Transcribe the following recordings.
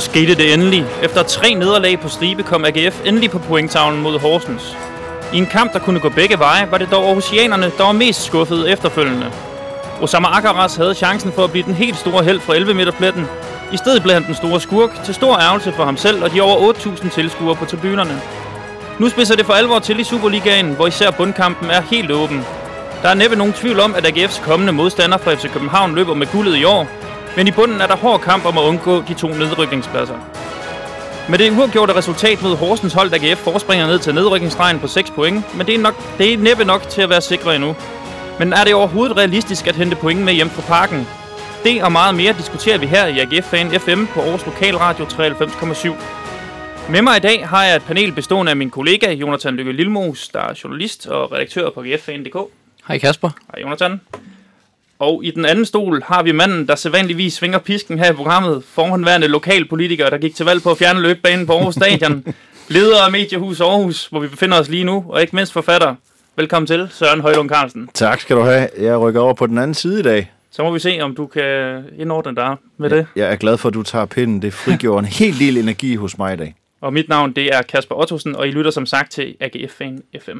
Så skete det endelig. Efter tre nederlag på stribe kom AGF endelig på pointtavlen mod Horsens. I en kamp, der kunne gå begge veje, var det dog Aarhusianerne, der var mest skuffede efterfølgende. Osama Akaras havde chancen for at blive den helt store held fra 11 meter pletten. I stedet blev han den store skurk, til stor ærgelse for ham selv og de over 8.000 tilskuere på tribunerne. Nu spidser det for alvor til i Superligaen, hvor især bundkampen er helt åben. Der er næppe nogen tvivl om, at AGF's kommende modstander fra FC København løber med guldet i år, men i bunden er der hård kamp om at undgå de to nedrykningspladser. Med det uafgjorte resultat mod Horsens hold, AGF forspringer ned til nedrykningsstregen på 6 point, men det er, nok, det er næppe nok til at være sikre endnu. Men er det overhovedet realistisk at hente point med hjem fra parken? Det og meget mere diskuterer vi her i AGF Fan FM på Aarhus Lokalradio 93,7. Med mig i dag har jeg et panel bestående af min kollega Jonathan Lykke Lilmos, der er journalist og redaktør på AGFFan.dk. Hej Kasper. Hej Jonathan. Og i den anden stol har vi manden, der sædvanligvis svinger pisken her i programmet, forhåndværende lokalpolitiker, der gik til valg på at fjerne løbebanen på Aarhus Stadion, leder af Mediehus Aarhus, hvor vi befinder os lige nu, og ikke mindst forfatter. Velkommen til, Søren Højlund Carlsen. Tak skal du have. Jeg rykker over på den anden side i dag. Så må vi se, om du kan indordne dig med det. Jeg er glad for, at du tager pinden. Det frigjorde en helt lille energi hos mig i dag. Og mit navn, det er Kasper Ottosen, og I lytter som sagt til AGF Fan FM.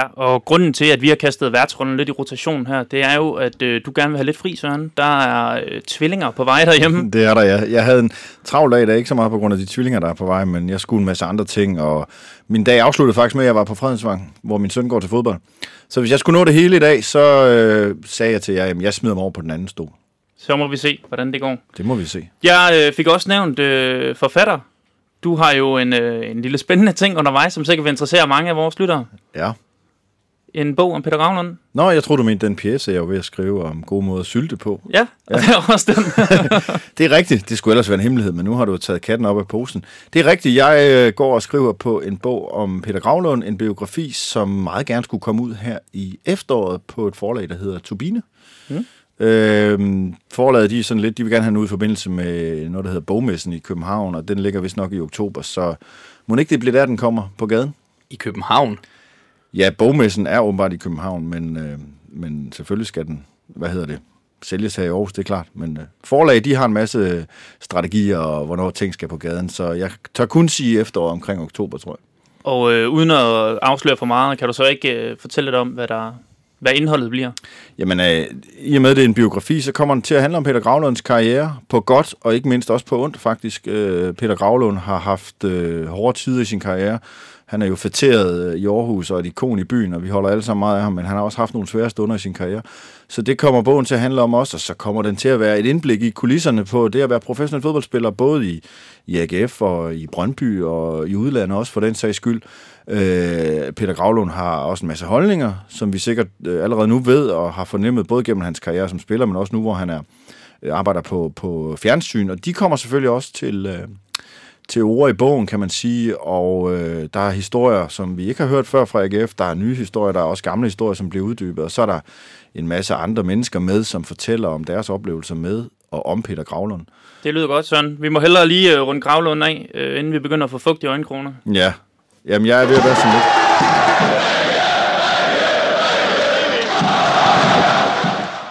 Ja, og grunden til, at vi har kastet værtsrunden lidt i rotation her, det er jo, at øh, du gerne vil have lidt fri, Søren. Der er øh, tvillinger på vej derhjemme. Det er der, ja. Jeg havde en travl dag, der ikke så meget på grund af de tvillinger, der er på vej, men jeg skulle en masse andre ting, og min dag afsluttede faktisk med, at jeg var på Fredensvang, hvor min søn går til fodbold. Så hvis jeg skulle nå det hele i dag, så øh, sagde jeg til jer, at jeg smider mig over på den anden stol. Så må vi se, hvordan det går. Det må vi se. Jeg øh, fik også nævnt øh, forfatter. Du har jo en, øh, en lille spændende ting undervejs, som sikkert vil interessere mange af vores lyttere. Ja. En bog om Peter Ravnlund. Nå, jeg tror du mente den pjece, jeg var ved at skrive om gode måder at sylte på. Ja, og ja. det er også den. det er rigtigt. Det skulle ellers være en hemmelighed, men nu har du taget katten op af posen. Det er rigtigt. Jeg øh, går og skriver på en bog om Peter Gravlund, en biografi, som meget gerne skulle komme ud her i efteråret på et forlag, der hedder Turbine. Mm. Øhm, forlaget, de er sådan lidt, de vil gerne have den ud i forbindelse med noget, der hedder Bogmessen i København, og den ligger vist nok i oktober, så må ikke det blive der, den kommer på gaden? I København? Ja, bogmessen er åbenbart i København, men, øh, men selvfølgelig skal den, hvad hedder det, sælges her i Aarhus, det er klart. Men øh, forlag, de har en masse strategier, og hvornår ting skal på gaden, så jeg tør kun sige efterår omkring oktober, tror jeg. Og øh, uden at afsløre for meget, kan du så ikke øh, fortælle lidt om, hvad der hvad indholdet bliver? Jamen, øh, i og med, at det er en biografi, så kommer den til at handle om Peter Gravlunds karriere på godt, og ikke mindst også på ondt, faktisk. Øh, Peter Gravlund har haft øh, hårde tider i sin karriere. Han er jo fætteret øh, i Aarhus og et ikon i byen, og vi holder alle sammen meget af ham, men han har også haft nogle svære stunder i sin karriere. Så det kommer bogen til at handle om også, og så kommer den til at være et indblik i kulisserne på det at være professionel fodboldspiller, både i, i AGF og i Brøndby og i udlandet også for den sags skyld. Øh, Peter Gravlund har også en masse holdninger, som vi sikkert øh, allerede nu ved og har fornemmet, både gennem hans karriere som spiller, men også nu, hvor han er øh, arbejder på, på fjernsyn, og de kommer selvfølgelig også til, øh, til ord i bogen, kan man sige, og øh, der er historier, som vi ikke har hørt før fra AGF, der er nye historier, der er også gamle historier, som bliver uddybet, og så er der en masse andre mennesker med, som fortæller om deres oplevelser med og om Peter Gravlund. Det lyder godt, Søren. Vi må hellere lige øh, runde Gravlund af, øh, inden vi begynder at få fugt i øjenkroner. Ja, Jamen, jeg er ved at være sådan lidt.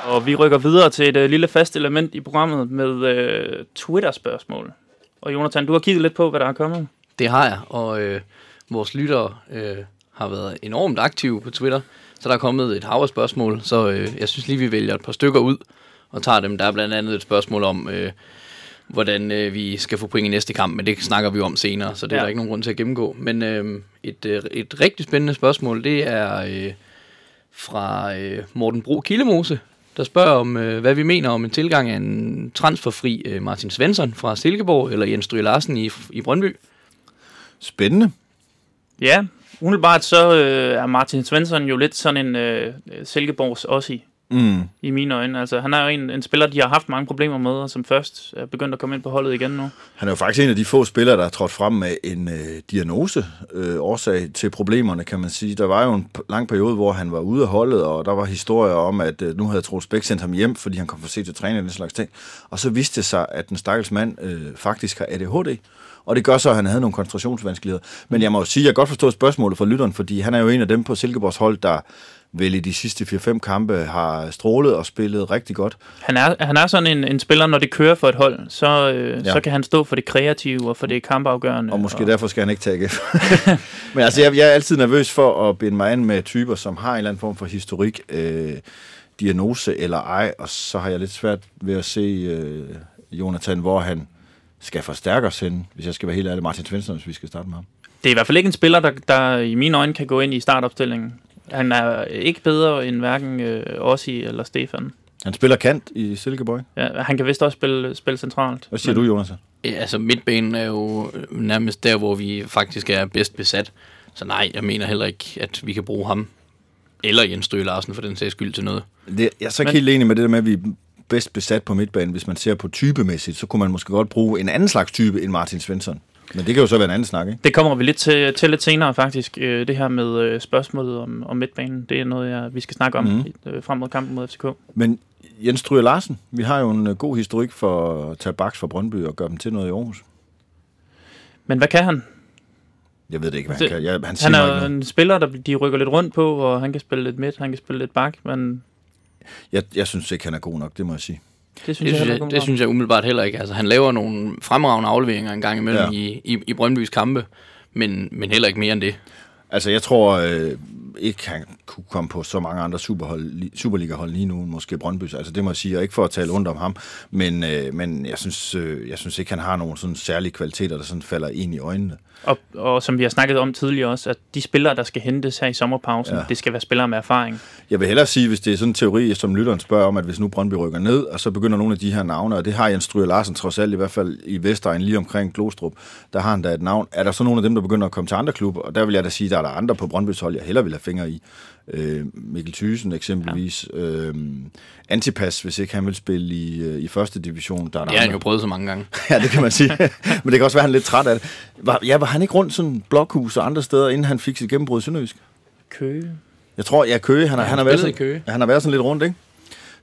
Og vi rykker videre til et uh, lille fast element i programmet med uh, Twitter-spørgsmål. Og Jonathan, du har kigget lidt på, hvad der er kommet. Det har jeg, og øh, vores lyttere øh, har været enormt aktive på Twitter. Så der er kommet et hav af spørgsmål, så øh, jeg synes lige, vi vælger et par stykker ud og tager dem. Der er blandt andet et spørgsmål om, øh, hvordan øh, vi skal få point i næste kamp, men det snakker vi om senere, så det ja. er der ikke nogen grund til at gennemgå. Men øh, et, øh, et rigtig spændende spørgsmål, det er øh, fra øh, Morten Bro Killemose, der spørger om, øh, hvad vi mener om en tilgang af en transferfri øh, Martin Svensson fra Silkeborg, eller Jens Stryge Larsen i, i Brøndby. Spændende. Ja, umiddelbart så øh, er Martin Svensson jo lidt sådan en øh, Silkeborgs også Mm. i mine øjne. Altså, han er jo en, en spiller, de har haft mange problemer med, og som først er begyndt at komme ind på holdet igen nu. Han er jo faktisk en af de få spillere, der er trådt frem med en øh, diagnose øh, årsag til problemerne, kan man sige. Der var jo en lang periode, hvor han var ude af holdet, og der var historier om, at øh, nu havde Troels Bæk sendt ham hjem, fordi han kom for sent til træning og den slags ting. Og så viste det sig, at den stakkels mand øh, faktisk har ADHD. Og det gør så, at han havde nogle koncentrationsvanskeligheder. Men jeg må jo sige, at jeg godt forstå spørgsmålet fra lytteren, fordi han er jo en af dem på Silkeborgs hold, der vel i de sidste 4-5 kampe har strålet og spillet rigtig godt. Han er, han er sådan en, en spiller, når det kører for et hold, så, øh, Ja. så kan han stå for det kreative og for det kampafgørende. Og måske derfor skal han ikke tage. Men altså, jeg, jeg er altid nervøs for at binde mig an med typer, som har en eller anden form for historik, øh, diagnose eller ej, og så har jeg lidt svært ved at se øh, Jonathan, hvor han skal forstærke os hen, hvis jeg skal være helt ærlig. Martin Svensson, hvis vi skal starte med ham. Det er i hvert fald ikke en spiller, der, der i mine øjne kan gå ind i startopstillingen. Han er ikke bedre end hverken øh, Ossi eller Stefan. Han spiller kant i Silkeborg. Ja, han kan vist også spille, spille centralt. Hvad siger du, Jonas? Ja, altså midtbanen er jo nærmest der, hvor vi faktisk er bedst besat. Så nej, jeg mener heller ikke, at vi kan bruge ham. Eller Jens Støge Larsen for den sags skyld til noget. Det, jeg er så ikke Men- helt enig med det der med, at vi er bedst besat på midtbanen. Hvis man ser på typemæssigt, så kunne man måske godt bruge en anden slags type end Martin Svensson. Men det kan jo så være en anden snak, ikke? Det kommer vi lidt til, til lidt senere faktisk, øh, det her med øh, spørgsmålet om, om midtbanen. Det er noget, jeg, vi skal snakke om mm. øh, frem mod kampen mod FCK. Men Jens Stryger Larsen, vi har jo en øh, god historik for at tage baks fra Brøndby og gøre dem til noget i Aarhus. Men hvad kan han? Jeg ved det ikke, hvad han Det- kan. Jeg, han Han er en spiller, der de rykker lidt rundt på, og han kan spille lidt midt, han kan spille lidt bak, men Jeg, jeg synes ikke, han er god nok, det må jeg sige. Det synes Det jeg, synes jeg, det synes jeg umiddelbart heller ikke. Altså, han laver nogle fremragende afleveringer en gang imellem ja. i, i, i Brøndbys kampe, men, men heller ikke mere end det. Altså, jeg tror øh, ikke, han kunne komme på så mange andre superhold, li- Superliga-hold lige nu, måske Brøndby. Altså, det må jeg sige, og ikke for at tale ondt om ham, men, øh, men jeg, synes, øh, jeg synes ikke, han har nogen sådan særlige kvaliteter, der sådan falder ind i øjnene. Og, og som vi har snakket om tidligere også, at de spillere, der skal hentes her i sommerpausen, Ja. det skal være spillere med erfaring. Jeg vil hellere sige, hvis det er sådan en teori, som lytteren spørger om, at hvis nu Brøndby rykker ned, og så begynder nogle af de her navne, og det har Jens Stryger Larsen trods alt, i hvert fald i Vestegn, lige omkring Glostrup, der har han da et navn. Er der så nogle af dem, der begynder at komme til andre klubber? Og der vil jeg da sige, der er der andre på Brøndbys hold, jeg hellere vil have fingre i. Øh, Mikkel Thyssen eksempelvis. Ja. Øh, Antipas, hvis ikke han vil spille i, øh, i første division. Der er har han andre. jo prøvet så mange gange. Ja, det kan man sige. Men det kan også være, at han er lidt træt af det. Var, ja, var han ikke rundt sådan blokhus og andre steder, inden han fik sit gennembrud i Sønderjysk? Køge. Jeg tror, ja, Køge, han, har, Ja, han, han har været sådan, Køge. han har været sådan lidt rundt, ikke?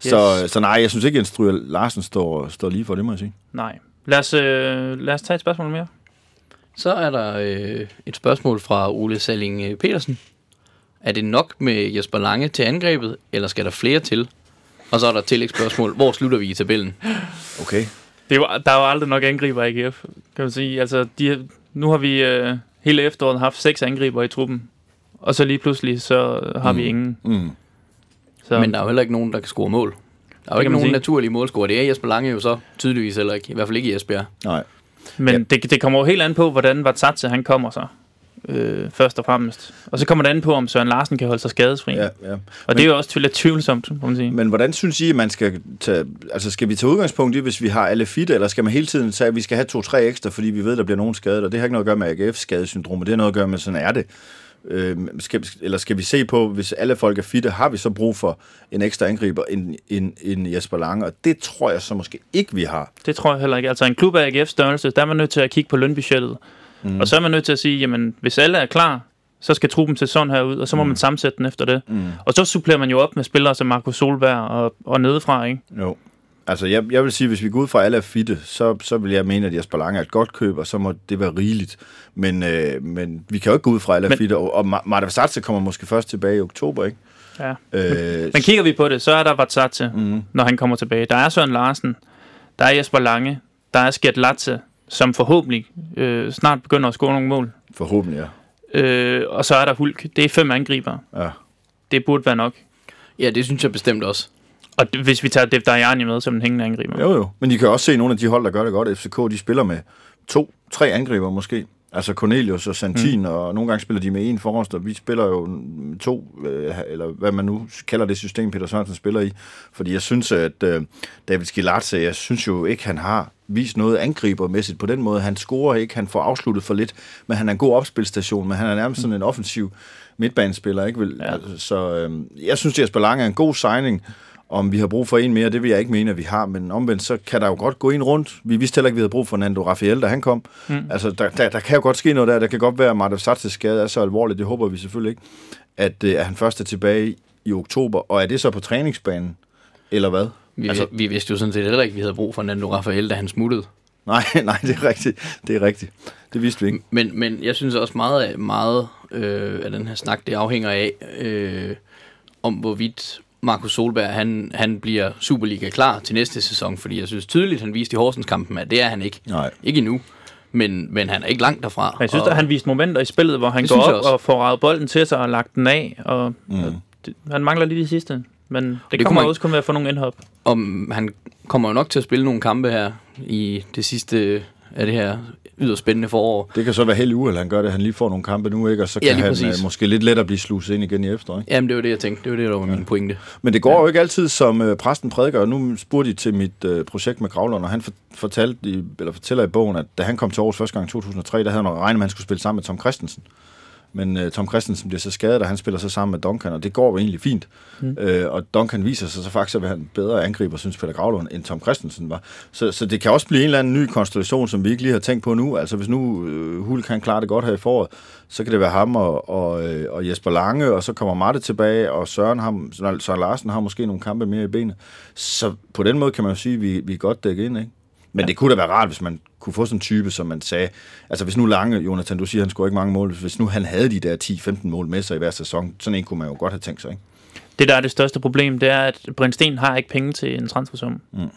Yes. Så, så nej, jeg synes ikke, at Stryger Larsen står, står lige for det, må jeg sige. Nej. Lad os, øh, lad os tage et spørgsmål mere. Så er der øh, et spørgsmål fra Ole Salling øh, Petersen. Er det nok med Jesper Lange til angrebet, eller skal der flere til? Og så er der et tillægsspørgsmål. Hvor slutter vi i tabellen? Okay. Det var, der er jo aldrig nok angriber i AGF, kan man sige. Altså, de, nu har vi øh, hele efteråret haft seks angriber i truppen. Og så lige pludselig, så har mm. vi ingen. Mm. Så, Men der er jo heller ikke nogen, der kan score mål. Der er jo ikke nogen sige. naturlige målscorer. Det er Jesper Lange jo så tydeligvis heller ikke. I hvert fald ikke i Esbjerg. Nej. men ja. det, det kommer jo helt an på, hvordan Vatsatse han kommer så. Øh, først og fremmest. Og så kommer det an på, om Søren Larsen kan holde sig skadesfri. Ja, Ja. Og Men- det er jo også lidt tvivlsomt, må man sige. Men hvordan synes I, at man skal tage... Altså, skal vi tage udgangspunkt i, hvis vi har alle fitte, eller skal man hele tiden sige, at vi skal have to-tre ekstra, fordi vi ved, der bliver nogen skadet, og det har ikke noget at gøre med AGF-skadesyndrom, det har noget at gøre med, sådan er det. Øh, skal, eller skal vi se på, hvis alle folk er fitte, har vi så brug for en ekstra angriber end, end, end Jesper Lange? Og det tror jeg så måske ikke, vi har. Det tror jeg heller ikke. Altså en klub af AGF størrelse, der er man nødt til at kigge på lønbudgettet. Mm. Og så er man nødt til at sige, jamen hvis alle er klar, så skal truppen til sådan her ud, og så må mm. man sammensætte den efter det. Mm. Og så supplerer man jo op med spillere som Marco Solberg og, og nedefra, ikke? Jo. Altså, jeg, jeg vil sige, hvis vi går ud fra, at alle er fitte, så, så vil jeg mene, at Jesper Lange er et godt køb, og så må det være rigeligt. Men, øh, men vi kan jo ikke gå ud fra, at alle er Men- fitte, og, og Ma- Marta Satse kommer måske først tilbage i oktober, ikke? Ja. Øh, Men kigger vi på det, så er der Vatsatse, mm. når han kommer tilbage. Der er Søren Larsen, der er Jesper Lange, der er Skjert Latze, som forhåbentlig øh, snart begynder at score nogle mål. forhåbentlig, ja. Øh, og så er der Hulk. Det er fem angriber. ja. Det burde være nok. Ja, det synes jeg bestemt også. Og d- hvis vi tager Dev Dajani med som den hængende angriber. Jo, jo. Men I kan også se nogle af de hold, der gør det godt. FCK, de spiller med to, tre angriber måske. Altså Cornelius og Santin, mm. og nogle gange spiller de med en forrest, og vi spiller jo to, øh, eller hvad man nu kalder det system, Peter Sørensen spiller i. Fordi jeg synes, at øh, David Skilatse, jeg synes jo ikke, han har vist noget angribermæssigt på den måde. Han scorer ikke, han får afsluttet for lidt, men han er en god opspilstation, men han er nærmest sådan en offensiv midtbanespiller, ikke? Ja. Altså, så øh, jeg synes, at Jesper Lange er en god signing, Om vi har brug for en mere, det vil jeg ikke mene, at vi har, men omvendt, så kan der jo godt gå en rundt. Vi vidste heller ikke, at vi havde brug for Nando Rafael, da han kom. Mm. Altså, der, der, der, kan jo godt ske noget der. Der kan godt være, at Marta Satzes skade er så alvorligt, det håber vi selvfølgelig ikke, at, øh, at han først er tilbage i oktober. Og er det så på træningsbanen, eller hvad? Vi, altså, vi vidste jo sådan set heller ikke, at vi havde brug for Nando Rafael, da han smuttede. Nej, nej, det er rigtigt. Det er rigtigt. Det vidste vi ikke. Men, men jeg synes også meget, af, meget øh, af den her snak, det afhænger af, øh, om hvorvidt Markus Solberg, han, han bliver Superliga klar til næste sæson, fordi jeg synes tydeligt, han viste i Horsens kampen, at det er han ikke. Nej. Ikke endnu. Men, men han er ikke langt derfra. Jeg synes, og, at han viste momenter i spillet, hvor han går op og får ravet bolden til sig og lagt den af. Og, Mm. og det, han mangler lige det sidste. Men det, det kommer kommer også kun ved at få nogle indhop. Om han kommer jo nok til at spille nogle kampe her i det sidste af det her yderst spændende forår. Det kan så være helt uheld, han gør det. Han lige får nogle kampe nu, ikke? Og så Ja, kan lige han præcis. øh, måske lidt lettere blive sluset ind igen i efteråret. Ikke? Jamen, det var det, jeg tænkte. Det var det, der var min pointe. Men det går jo ikke altid, som øh, præsten prædiker. Og nu spurgte de til mit øh, projekt med Gravlund, og han for, fortalte i, eller fortæller i bogen, at da han kom til Aarhus første gang i 2003, der havde han regnet med, at han skulle spille sammen med Tom Christensen. Men øh, Tom Christensen bliver så skadet, og han spiller så sammen med Duncan, og det går jo egentlig fint. Mm. Øh, og Duncan viser sig så faktisk at være en bedre angriber, synes Peter Gravlund, end Tom Christensen var. Så, så det kan også blive en eller anden ny konstellation, som vi ikke lige har tænkt på nu. Altså hvis nu øh, Hulk kan klare det godt her i foråret, så kan det være ham og, og, øh, og Jesper Lange, og så kommer Marte tilbage, og Søren, har, Søren Larsen har måske nogle kampe mere i benet. Så på den måde kan man jo sige, at vi, vi er godt dækket ind, ikke? Men ja. det kunne da være rart, hvis man kunne få sådan en type, som man sagde. Altså hvis nu Lange, Jonathan, du siger, han scorer ikke mange mål. Hvis nu han havde de der 10-15 mål med sig i hver sæson, sådan en kunne man jo godt have tænkt sig, ikke? Det, der er det største problem, det er, at Brent Sten har ikke penge til en transfersum. Mm. Det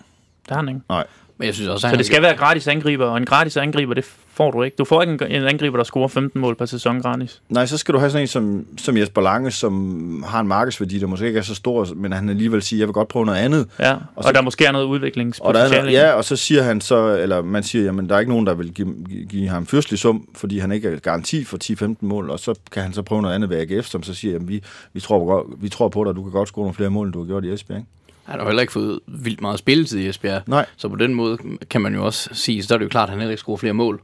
har han ikke. Nej. Men jeg synes også, Så det skal være gratis angriber, og en gratis angriber, det får du ikke. Du får ikke en, en angriber, der scorer 15 mål per sæson gratis. Nej, så skal du have sådan en som, som Jesper Lange, som har en markedsværdi, der måske ikke er så stor, men han alligevel siger, jeg vil godt prøve noget andet. Ja, og, Og så- og der måske er noget Og, der udviklingspotentiale. er, ja, og så siger han så, eller man siger, jamen der er ikke nogen, der vil give, give- ham fyrstelig sum, fordi han ikke er garanti for 10-15 mål, og så kan han så prøve noget andet ved AGF, som så siger, jamen vi, vi, tror, på, vi tror på dig, du kan godt score nogle flere mål, end du har gjort i Esbjerg. Ikke? Han har jo heller ikke fået vildt meget spilletid i Esbjerg. Nej. Så på den måde kan man jo også sige, så er det jo klart, at han heller ikke scorer flere mål.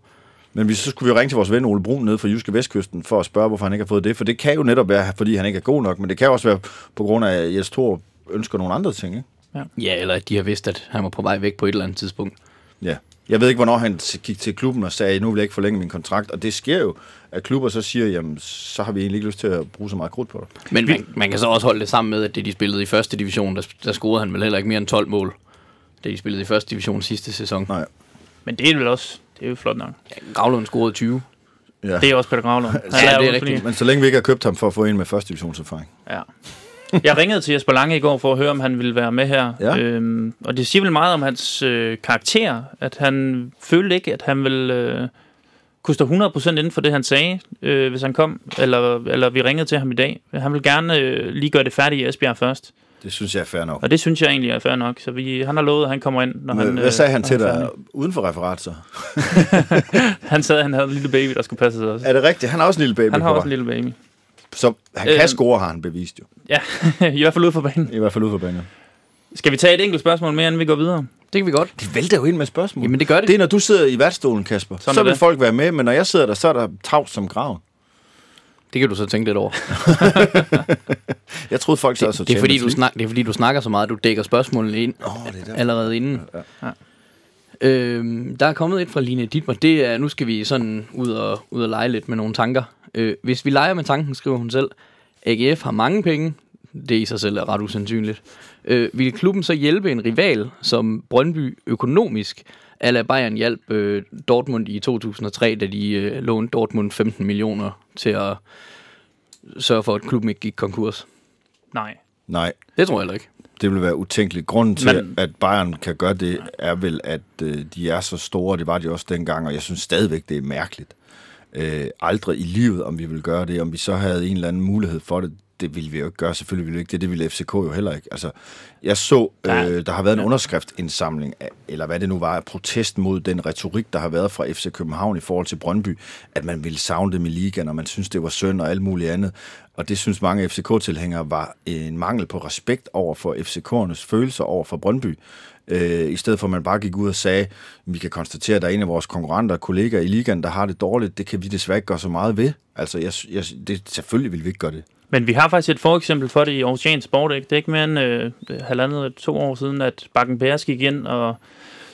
Men vi, så skulle vi jo ringe til vores ven Ole Brun nede fra Jyske Vestkysten for at spørge, hvorfor han ikke har fået det. For det kan jo netop være, fordi han ikke er god nok, men det kan også være på grund af, at Jes Thor ønsker nogle andre ting. Ikke? Ja, eller at de har vidst, at han var på vej væk på et eller andet tidspunkt. Ja. Jeg ved ikke, hvornår han gik til klubben og sagde, nu vil jeg ikke forlænge min kontrakt. Og det sker jo, at klubber så siger, jamen, så har vi egentlig ikke lyst til at bruge så meget krudt på dig. Men man, man kan så også holde det sammen med, at det de spillede i første division, der, der scorede han vel heller ikke mere end 12 mål. Det de spillede i første division sidste sæson. Nej. Men det er vel også, det er jo flot nok. Gravlund scorede 20. Ja. Det er også Peter Gravlund. Han Ja, det er jo rigtigt. Men så længe vi ikke har købt ham for at få en med første divisionserfaring. Ja. Jeg ringede til Jesper Lange i går for at høre, om han ville være med her. Ja. Øhm, og det siger vel meget om hans øh, karakter, at han følte ikke, at han ville øh, kunne stå 100% inden for det, han sagde, øh, hvis han kom. Eller, eller vi ringede til ham i dag. Han vil gerne øh, lige gøre det færdigt i Esbjerg først. Det synes jeg er fair nok. Og det synes jeg egentlig er fair nok. Så vi, han har lovet, at han kommer ind, når han... Men, hvad sagde han når til er dig uden for referat så? Han sagde, at han havde en lille baby, der skulle passe sig også. Er det rigtigt? Han har også en lille baby Han har også en lille baby. Så han kan score, har han bevist jo. Ja, i hvert fald ud for banen. I hvert fald ud for banen. Skal vi tage et enkelt spørgsmål mere, inden vi går videre? Det kan vi godt. Det vælter jo ind med spørgsmål. Jamen det gør det. Det er, når du sidder i værtsstolen, Kasper. Sådan så vil det. folk være med, men når jeg sidder der, så er der tavs som graven. Det kan du så tænke lidt over. Jeg troede folk så så Det er, fordi, du snak, det er fordi, du snakker så meget, du dækker spørgsmålene ind Åh, det er der. allerede inden. Ja. Øhm, der er kommet et fra Line Dittmer. Det er, nu skal vi sådan ud og, ud og lege lidt med nogle tanker. Øh, hvis vi leger med tanken, skriver hun selv, AGF har mange penge. Det i sig selv er ret usandsynligt. Øh, vil klubben så hjælpe en rival som Brøndby økonomisk? Ala Bayern hjalp øh, Dortmund i 2003, da de øh, lånte Dortmund 15 millioner til at sørge for, at klubben ikke gik konkurs. Nej. Nej, Det tror jeg heller ikke. det vil være utænkeligt. Grunden til, Men- at Bayern kan gøre det, er vel, at øh, de er så store. Det var de også dengang, og jeg synes stadigvæk, det er mærkeligt. Øh, aldrig i livet, om vi vil gøre det. Om vi så havde en eller anden mulighed for det, det ville vi jo ikke gøre. Selvfølgelig ville vi ikke det. Det ville FCK jo heller ikke. Altså, jeg så, øh, der har været en underskriftsindsamling, af- eller hvad det nu var, af protest mod den retorik, der har været fra FC København i forhold til Brøndby, at man ville savne dem i ligaen, og man synes, det var synd og alt muligt andet. Og det synes mange FCK-tilhængere var en mangel på respekt over for FCK'ernes følelser over for Brøndby. Øh, I stedet for, at man bare gik ud og sagde, vi kan konstatere, at der er en af vores konkurrenter og kollegaer i ligaen, der har det dårligt. Det kan vi desværre ikke gøre så meget ved. Altså, jeg, jeg, det, selvfølgelig vil vi ikke gøre det. Men vi har faktisk et foreksempel for det i Ocean Sport, ikke? Det er ikke mere end øh, halvandet to år siden, at Bakken Bears gik ind og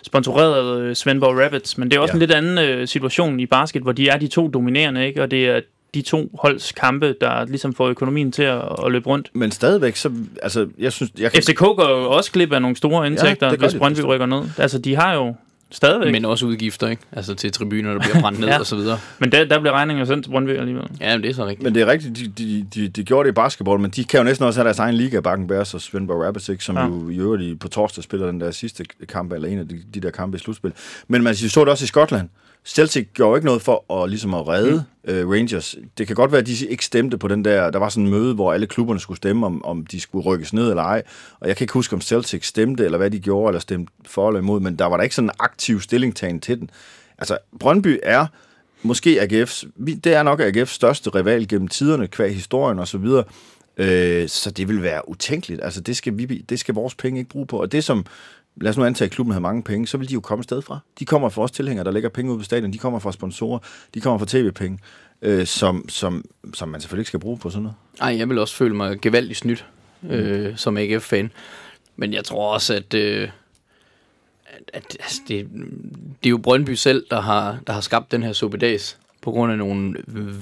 sponsorerede øh, Svendborg Rabbits. Men det er også ja. en lidt anden øh, situation i basket, hvor de er de to dominerende, ikke? Og det er de to holds kampe, der ligesom får økonomien til at, at løbe rundt. Men stadigvæk, så, altså, jeg synes, jeg kan, FCK går jo også glip af nogle store indtægter, ja, hvis Brøndby rykker ned. Altså, de har jo stadigvæk. Men også udgifter, ikke? Altså til tribuner, der bliver brændt ned Ja. og så videre. Men der, der bliver regningen sendt til Brøndby alligevel. Ja, men det er så rigtigt. Men det er rigtigt, de, de, de, de gjorde det i basketball, men de kan jo næsten også have deres egen liga, Bakken Bears og Svendborg Rapids, ikke, som ja. Jo i øvrigt i- på torsdag spiller den der sidste kamp, eller en af de, de der kampe i slutspil. Men man så det også i Skotland. Celtic gjorde jo ikke noget for at, ligesom at redde mm. øh, Rangers. Det kan godt være, at de ikke stemte på den der... Der var sådan en møde, hvor alle klubberne skulle stemme, om, om de skulle rykkes ned eller ej. Og jeg kan ikke huske, om Celtic stemte, eller hvad de gjorde, eller stemte for eller imod, men der var der ikke sådan en aktiv stillingtagen til den. Altså, Brøndby er måske AGF's, det er nok AGF's største rival gennem tiderne, kvæg historien og så videre. Øh, så det vil være utænkeligt. Altså, det skal, vi, det skal vores penge ikke bruge på. Og det som, lad os nu antage, at klubben havde mange penge, så vil de jo komme sted fra. De kommer fra os tilhængere, der lægger penge ud på stadion. De kommer fra sponsorer. De kommer fra tv-penge, øh, som, som, som man selvfølgelig ikke skal bruge på sådan noget. Ej, jeg vil også føle mig gevaldigt snydt øh, som AGF-fan. Men jeg tror også, at, øh, at, at altså, det, det er jo Brøndby selv, der har, der har skabt den her suppedags på grund af nogle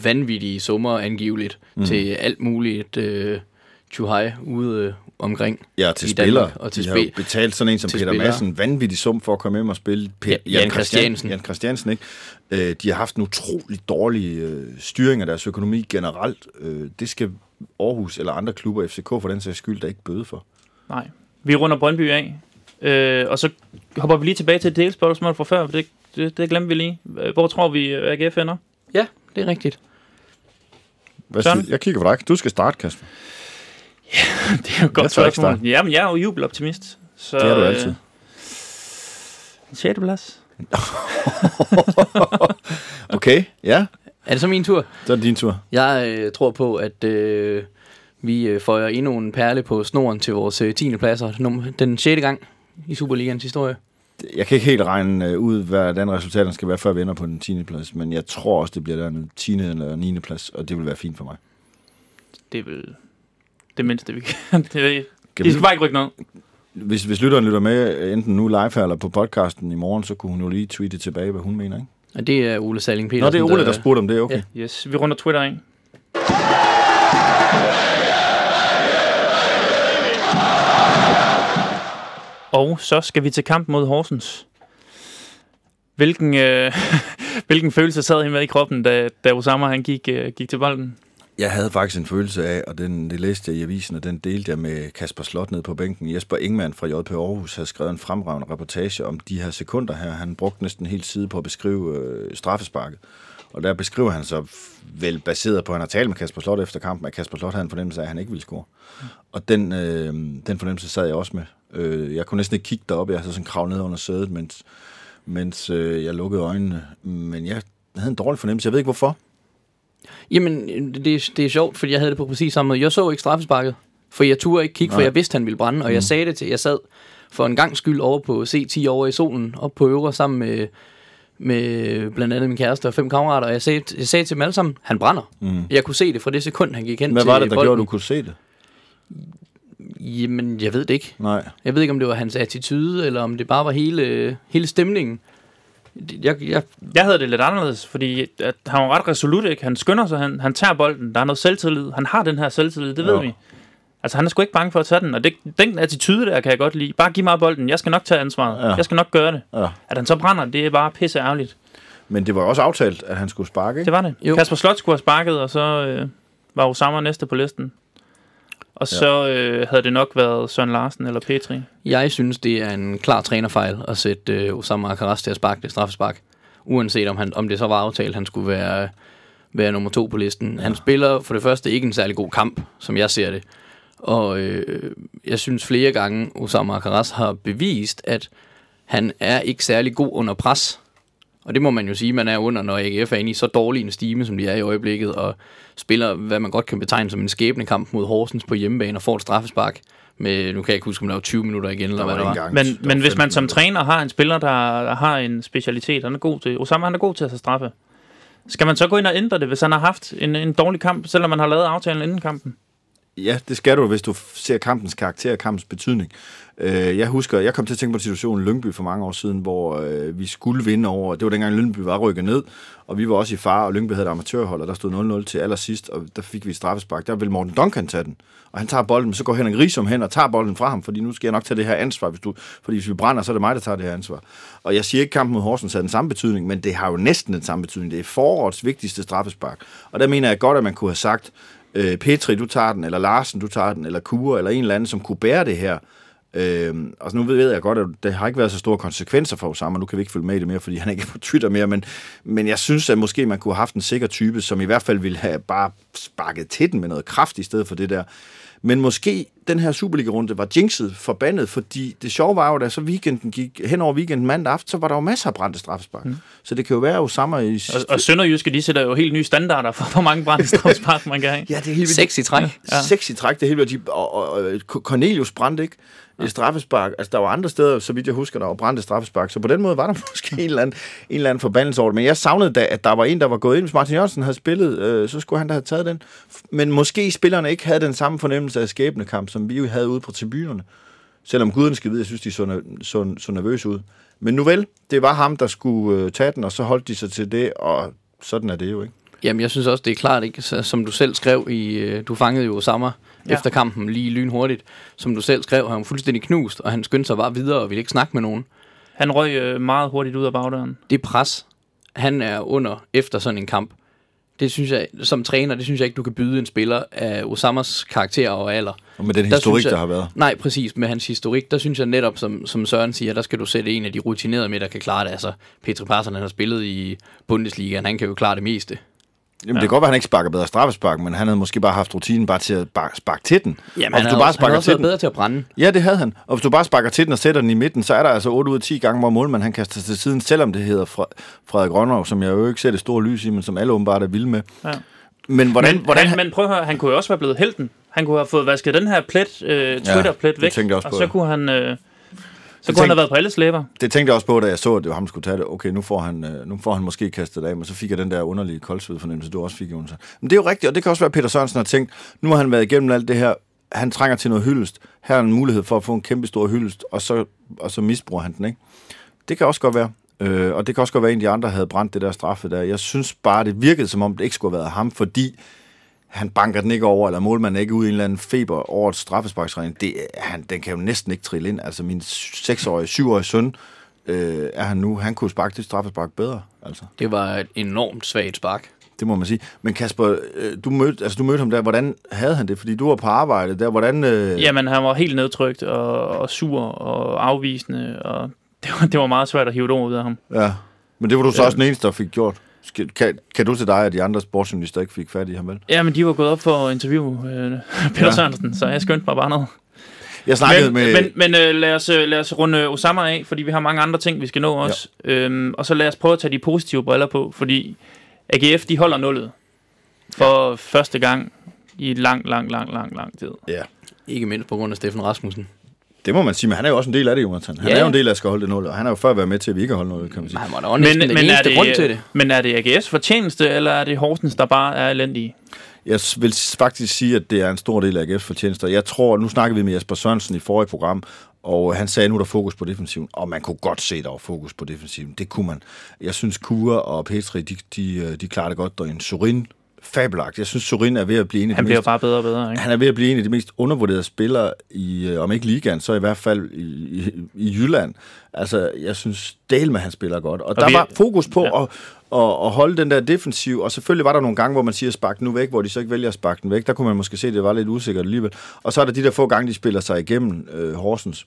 vanvittige summer angiveligt mm. til alt muligt øh, tjuhej ude øh, omkring. Ja, til spillere. Og til de har spil- betalt sådan en som Peter spillere. Madsen en vanvittig sum for at komme hjem og spille. Per, Ja, Jan Christiansen. Jan Christiansen, ikke? Øh, de har haft en utrolig dårlig øh, styring af deres økonomi generelt. Øh, det skal Aarhus eller andre klubber, FCK for den sags skyld, der ikke bøde for. Nej. Vi runder Brøndby af. Øh, og så hopper vi lige tilbage til et delspørgsmål fra før, for det, det, det glemte vi lige. Øh, Hvor tror vi, øh, AGF ender? Ja, det er rigtigt. Hvad jeg kigger på dig. Du skal starte, Kasper. Det er jo godt Jeg tør ikke spørgsmål. Jamen, jeg er jo jubeloptimist. Så, Det er du øh, altid. En sjette plads. Okay, ja. Er det så min tur? Så er det din tur. Jeg øh, tror på, at øh, vi øh, får endnu en perle på snoren til vores øh, 10. pladser. Num- Den 6. gang i Superligans historie. Jeg kan ikke helt regne øh, ud, hvad den resultaterne skal være, før vi ender på den 10. plads, men jeg tror også, det bliver der en 10. eller 9. plads, og det vil være fint for mig. Det vel det mindste, vi kan. det er, vi- skal bare ikke rykke ned. Hvis, hvis lytteren lytter med, enten nu live her eller på podcasten i morgen, så kunne hun jo lige tweete tilbage, hvad hun mener, ikke? Og det er Ole Salling Petersen. Nå, det er Ole, der spurgte om det, okay. Ja. Yes, vi runder Twitter af. Og så skal vi til kamp mod Horsens. Hvilken, øh, hvilken følelse sad I med i kroppen, da, da Osama han gik, øh, gik til bolden? Jeg havde faktisk en følelse af, og den, det læste jeg i avisen, og den delte jeg med Kasper Slot ned på bænken. Jesper Ingman fra JP Aarhus havde skrevet en fremragende reportage om de her sekunder her. Han brugte næsten en hel side på at beskrive øh, straffesparket. Og der beskriver han så vel baseret på, at han har talt med Kasper Slot efter kampen, at Kasper Slot havde en fornemmelse af, at han ikke ville score. Og den, øh, den fornemmelse sad jeg også med. Øh, jeg kunne næsten ikke kigge derop, jeg havde sådan kravlet ned under sædet, mens, mens øh, jeg lukkede øjnene. Men jeg havde en dårlig fornemmelse. Jeg ved ikke hvorfor. Jamen, det, er- det er sjovt, fordi jeg havde det på præcis samme måde. Jeg så ikke straffesparket, for jeg turde ikke kigge, for Nej. jeg vidste, han ville brænde. Og mm. jeg sagde det til, jeg sad for en gang skyld over på C10 over i solen, op på øvre sammen med, med blandt andet min kæreste og fem kammerater. Og jeg sagde, jeg sagde til dem alle sammen, han brænder. Mm. Jeg kunne se det fra det sekund, han gik hen Hvad til var det, der bolden. gjorde, du kunne se det? Jamen, jeg ved det ikke. Nej. Jeg ved ikke, om det var hans attitude, eller om det bare var hele, hele stemningen. Jeg, jeg, Jeg havde det lidt anderledes, fordi at han var ret resolut, ikke? Han skynder sig, han, han tager bolden, der er noget selvtillid. Han har den her selvtillid, det ved Ja. vi. Altså, han er sgu ikke bange for at tage den, og det, den attitude der kan jeg godt lide. Bare giv mig bolden, jeg skal nok tage ansvaret. Ja. Jeg skal nok gøre det. Ja. At han så brænder, det er bare pisse ærgerligt. Men det var også aftalt, at han skulle sparke, ikke? Det var det. Jo. Jo. Kasper Slot skulle have sparket, og så øh, var Osama næste på listen. Og så øh, havde det nok været Søren Larsen eller Petri. jeg synes, det er en klar trænerfejl at sætte øh, Osama Akaras til at sparke det straffespark. Uanset om, han, om det så var aftalt, han skulle være, være nummer to på listen. Ja. Han spiller for det første ikke en særlig god kamp, som jeg ser det. Og øh, jeg synes flere gange, Osama Akaras har bevist, at han er ikke særlig god under pres. Og det må man jo sige, man er under, når AGF er inde i så dårlig en stime, som de er i øjeblikket, og spiller, hvad man godt kan betegne som en skæbnekamp mod Horsens på hjemmebane, og får et straffespark med, nu kan jeg ikke huske, om der var 20 minutter igen, eller Der hvad det var. engang- Men, det var men hvis man 15 som minutter. træner har en spiller, der, der har en specialitet, han er god til, Osama han er god til at tage straffe, Skal man så gå ind og ændre det, hvis han har haft en, en dårlig kamp, selvom man har lavet aftalen inden kampen? Ja, det skal du, hvis du ser kampens karakter og kampens betydning. Øh, jeg husker, jeg kom til at tænke på situationen i Lyngby for mange år siden, hvor øh, vi skulle vinde over, det var dengang Lyngby var rykket ned, og vi var også i far, og Lyngby havde et amatørhold, og der stod 0-0 til allersidst, og der fik vi et straffespark. Der ville Morten Duncan tage den, og han tager bolden, men så går Henrik Riesum hen og tager bolden fra ham, fordi nu skal jeg nok tage det her ansvar, hvis du, fordi hvis vi brænder, så er det mig, der tager det her ansvar. Og jeg siger ikke, kampen mod Horsens havde den samme betydning, men det har jo næsten den samme betydning. Det er forårets vigtigste straffespark. Og der mener jeg godt, at man kunne have sagt, øh, Petri, du tager den, eller Larsen, du tager den, eller Kure, eller en eller anden, som kunne bære det her. Øh, og nu ved jeg godt, at det har ikke været så store konsekvenser for Osama. Nu kan vi ikke følge med i det mere, fordi han ikke er på Twitter mere. Men, men jeg synes, at måske man kunne have haft en sikker type, som i hvert fald ville have bare sparket til den med noget kraft i stedet for det der. Men måske den her Superliga-runde var jinxet forbandet, fordi det sjove var jo, da så weekenden gik hen over weekenden mandag aften, så var der jo masser af brændte straffespark. Mm. Så det kan jo være jo samme i... Og, og Sønderjyske, de sætter jo helt nye standarder for, hvor mange brændte straffespark man kan have. ja, det er helt vildt. Seks i træk. Ja. Seks i træk, det er helt vildt. Og, og, og Cornelius brændte ikke et straffespark. Altså, der var andre steder, så vidt jeg husker, der var brændte straffespark. Så på den måde var der måske en eller anden, en eller anden forbandelse over det. Men jeg savnede da, at der var en, der var gået ind. Hvis Martin Jørgensen havde spillet, øh, så skulle han da have taget den. Men måske spillerne ikke havde den samme fornemmelse af skæbnekamp, som vi jo havde ude på tribunerne. Selvom guden skal vide, jeg synes, de så, så, så nervøse ud. Men nu vel, det var ham, der skulle øh, tage den, og så holdt de sig til det, og sådan er det jo, ikke? Jamen, jeg synes også, det er klart, ikke? Så, som du selv skrev i... Øh, du fangede jo Osama ja. efter kampen lige lynhurtigt. Som du selv skrev, han var fuldstændig knust, og han skyndte sig bare videre og ville ikke snakke med nogen. Han røg øh, meget hurtigt ud af bagdøren. Det pres, han er under efter sådan en kamp, det synes jeg, som træner, det synes jeg ikke, du kan byde en spiller af Osamas karakter og alder. Og med den historik, der, jeg, der har været. Nej, præcis. Med hans historik, der synes jeg netop, som, som Søren siger, der skal du sætte en af de rutinerede med, der kan klare det. Altså, Petri Parson, han har spillet i Bundesliga, han kan jo klare det meste. Jamen, ja. det kan godt være, at han ikke sparker bedre straffespark, men han havde måske bare haft rutinen bare til at sparke til den. Jamen, og hvis han, du bare også, han også til den, bedre til at brænde. Ja, det havde han. Og hvis du bare sparker til den og sætter den i midten, så er der altså 8 ud af 10 gange, hvor målmanden han kaster til siden, selvom det hedder Frederik Rønnerov, som jeg jo ikke ser det store lys i, men som alle åbenbart er vilde med. Ja. Men, hvordan, men, hvordan han, men prøv at høre, han kunne jo også være blevet helten. Han kunne have fået vasket den her plet, øh, Twitter-plet ja, væk, og så kunne han... Øh, så kunne han have været på alle slæber. Det tænkte jeg også på, da jeg så, at det var ham, der skulle tage det. Okay, nu får han, øh, nu får han måske kastet af, men så fik jeg den der underlige koldsved fornemmelse, du også fik, Jonas. Men det er jo rigtigt, og det kan også være, at Peter Sørensen har tænkt, nu har han været igennem alt det her, han trænger til noget hyldest. Her er en mulighed for at få en kæmpe stor hyldest, og så, og så misbruger han den, ikke? Det kan også godt være. Øh, og det kan også godt være, at en af de andre havde brændt det der straffe der. Jeg synes bare, det virkede som om, det ikke skulle have været ham, fordi han banker den ikke over, eller målmanden ikke ud i en eller anden feber over et straffesparksregning. Det, han, den kan jo næsten ikke trille ind. Altså min 6-årige, 7-årige søn, øh, er han nu, han kunne sparke det straffespark bedre. Altså. Det var et enormt svagt spark. Det må man sige. Men Kasper, øh, du mødte, altså, du mødte ham der. Hvordan havde han det? Fordi du var på arbejde der. Hvordan, øh... Jamen, han var helt nedtrykt og, og sur og afvisende. Og det var, det var meget svært at hive det ud af ham. Ja, men det var du så ja. også den eneste, der fik gjort. Kan, kan du til dig, at de andre sportsjournalister ikke fik fat i ham, vel? Ja, men de var gået op for at interviewe øh, Peter ja. Sørensen, så jeg skyndte mig bare noget. Jeg snakkede men, med... Men, men øh, lad, os, øh, lad os runde Osama af, fordi vi har mange andre ting, vi skal nå også. Ja. Øhm, og så lad os prøve at tage de positive briller på, fordi AGF, de holder nullet for ja. første gang i lang, lang, lang, lang, lang tid. Ja. Ikke mindst på grund af Steffen Rasmussen. Det må man sige, men han er jo også en del af det, Jonathan. Han ja. er jo en del af at skal holde det nul, og han har jo før været med til, at vi ikke har holdt noget, kan man sige. Han var da men, men, men er det, grund til det. Men er det AGS fortjeneste, eller er det Horsens, der bare er elendige? Jeg vil faktisk sige, at det er en stor del af AGF's fortjenester. Jeg tror, nu snakker vi med Jesper Sørensen i forrige program, og han sagde, at nu er der fokus på defensiven, og man kunne godt se, at der var fokus på defensiven. Det kunne man. Jeg synes, Kura og Petri, de, de, de klarer det godt derinde. Surin fabelagt. Jeg synes, Sorin er ved at blive en af han de bliver mest, bare bedre og bedre. Ikke? Han er ved at blive en af de mest undervurderede spillere, i, øh, om ikke ligaen, så i hvert fald i, i, i Jylland. Altså, jeg synes, del med han spiller godt. Og, og der vi, var fokus på ja. at, at, at holde den der defensiv, og selvfølgelig var der nogle gange, hvor man siger, spark nu væk, hvor de så ikke vælger at sparke den væk. Der kunne man måske se, at det var lidt usikkert alligevel. Og så er der de der få gange, de spiller sig igennem øh, Horsens.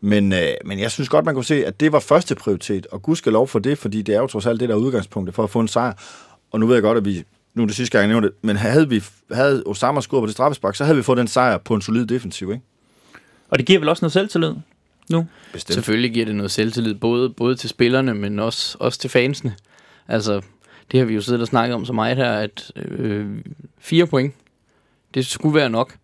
Men, øh, men jeg synes godt, man kunne se, at det var første prioritet, og gud skal lov for det, fordi det er jo trods alt det der udgangspunkt for at få en sejr. Og nu ved jeg godt, at vi nu er det sidste gang, jeg nævnte det, men havde, vi, havde Osama scoret på det straffespark, så havde vi fået den sejr på en solid defensiv, ikke? Og det giver vel også noget selvtillid nu? Bestemt. Selvfølgelig giver det noget selvtillid, både, både til spillerne, men også, også til fansene. Altså, det har vi jo siddet og snakket om så meget her, at øh, fire point, det skulle være nok.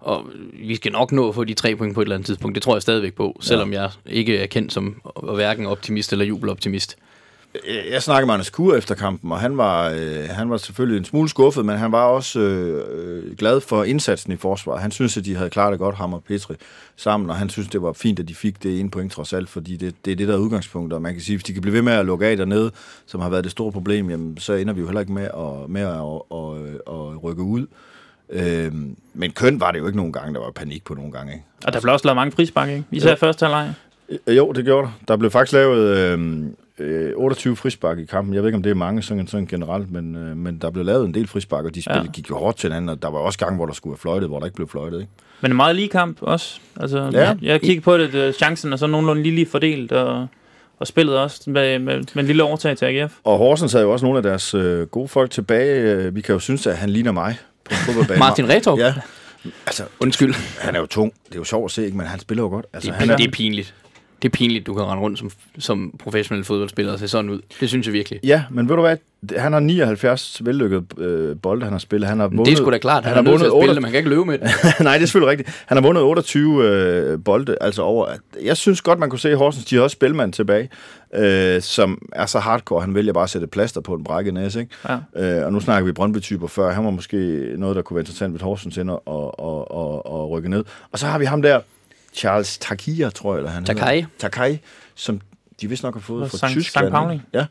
Og vi skal nok nå at få de tre point på et eller andet tidspunkt. Det tror jeg stadigvæk på, selvom ja. jeg ikke er kendt som hverken optimist eller jubeloptimist. Jeg, jeg snakkede med Anders Kur efter kampen, og han var, øh, han var selvfølgelig en smule skuffet, men han var også øh, glad for indsatsen i forsvaret. Han synes, at de havde klaret det godt, ham og Petri, sammen, og han synes, det var fint, at de fik det ene point trods alt, fordi det, det er det, der er udgangspunktet, og man kan sige, hvis de kan blive ved med at lukke af dernede, som har været det store problem, jamen, så ender vi jo heller ikke med at, med at, at, at, at rykke ud. Øh, men køn var det jo ikke nogen gange, der var panik på nogle gange. Ikke? Og der blev også lavet mange frispark, ikke? Især Jo. første halvleg. Øh, Jo, det gjorde der. Der blev faktisk lavet øh, øh, 28 frispark i kampen. Jeg ved ikke, om det er mange sådan, sådan generelt, men, øh, men der blev lavet en del frispark, og de spil, Ja. gik jo hårdt til hinanden, og der var også gange, hvor der skulle have fløjtet, hvor der ikke blev fløjtet. Ikke? Men en meget lige kamp også. Altså, Ja. Jeg kiggede på det, at chancen er så nogenlunde lige, lige fordelt, og, og spillet også med, med, med en lille overtag til AGF. Og Horsens havde jo også nogle af deres øh, gode folk tilbage. Øh, Vi kan jo synes, at han ligner mig på en fodboldbane. Martin Retorp? Ja. Altså, Undskyld. han er jo tung. Det er jo sjovt at se, ikke? men han spiller jo godt. Altså, Det, han er, det er pinligt. Det er pinligt, du kan rende rundt som, som professionel fodboldspiller og se sådan ud. Det synes jeg virkelig. Ja, men ved du hvad? Han har 79 vellykkede øh, bolde, han har spillet. Han har vundet, det er sgu da klart. Han, han har til at vundet spille 8 det. Man kan ikke løbe med det. Nej, det er selvfølgelig rigtigt. Han har vundet 28 øh, bolde, altså over... Jeg synes godt, man kunne se Horsens, de har også spilmand tilbage, øh, som er så hardcore, han vælger bare at sætte plaster på en brækket næse, ikke? Ja. Øh, og nu snakker vi Brøndby-typer før. Han var måske noget, der kunne være interessant ved Horsens ender og, og, og, og rykke ned. Og så har vi ham der, Charles Takia, tror jeg, eller han Takai. hedder. Takai, som de vist nok har fået fra Sankt- Tyskland. Sankt Pauli. Ja,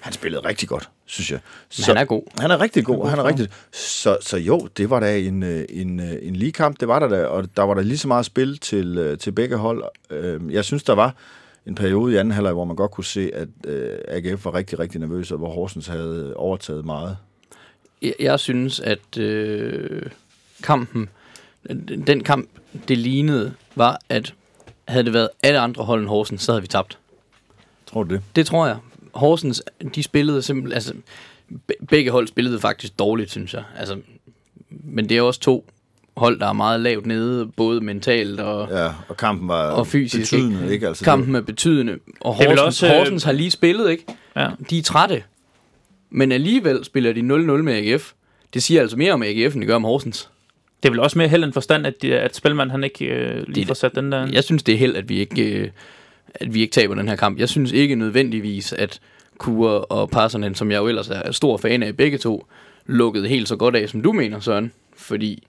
han spillede rigtig godt, synes jeg. Men han er god. Han er rigtig god, god han er form. rigtig... Så, så jo, det var da en, øh, en, øh, en lige kamp, det var der da, og der var der lige så meget spil til, øh, til begge hold. Øh, Jeg synes, der var en periode i anden halvleg, hvor man godt kunne se, at AGF var rigtig, rigtig nervøs, og hvor Horsens havde overtaget meget. Jeg, jeg synes, at øh, kampen, den kamp, det lignede, var, at havde det været alle andre hold end Horsens, så havde vi tabt. Tror du det? Det tror jeg. Horsens, de spillede simpelthen, altså, be- begge hold spillede faktisk dårligt, synes jeg. Altså, men det er også to hold, der er meget lavt nede, både mentalt og, Ja, og kampen var og fysisk. betydende, ikke? ikke? Altså, Kampen er betydende. Og Horsens, også, også, øh, Horsens har lige spillet, ikke? Ja. De er trætte. Men alligevel spiller de 0-0 med AGF. Det siger altså mere om AGF, end det gør om Horsens. Det er vel også mere held end forstand, at, at Spilman han ikke øh, lige Det- får sat den der... Jeg synes, det er held, at vi ikke, øh, at vi ikke taber den her kamp. Jeg synes ikke nødvendigvis, at Kure og Parsonen, som jeg jo ellers er stor fan af begge to, lukkede helt så godt af, som du mener, Søren. Fordi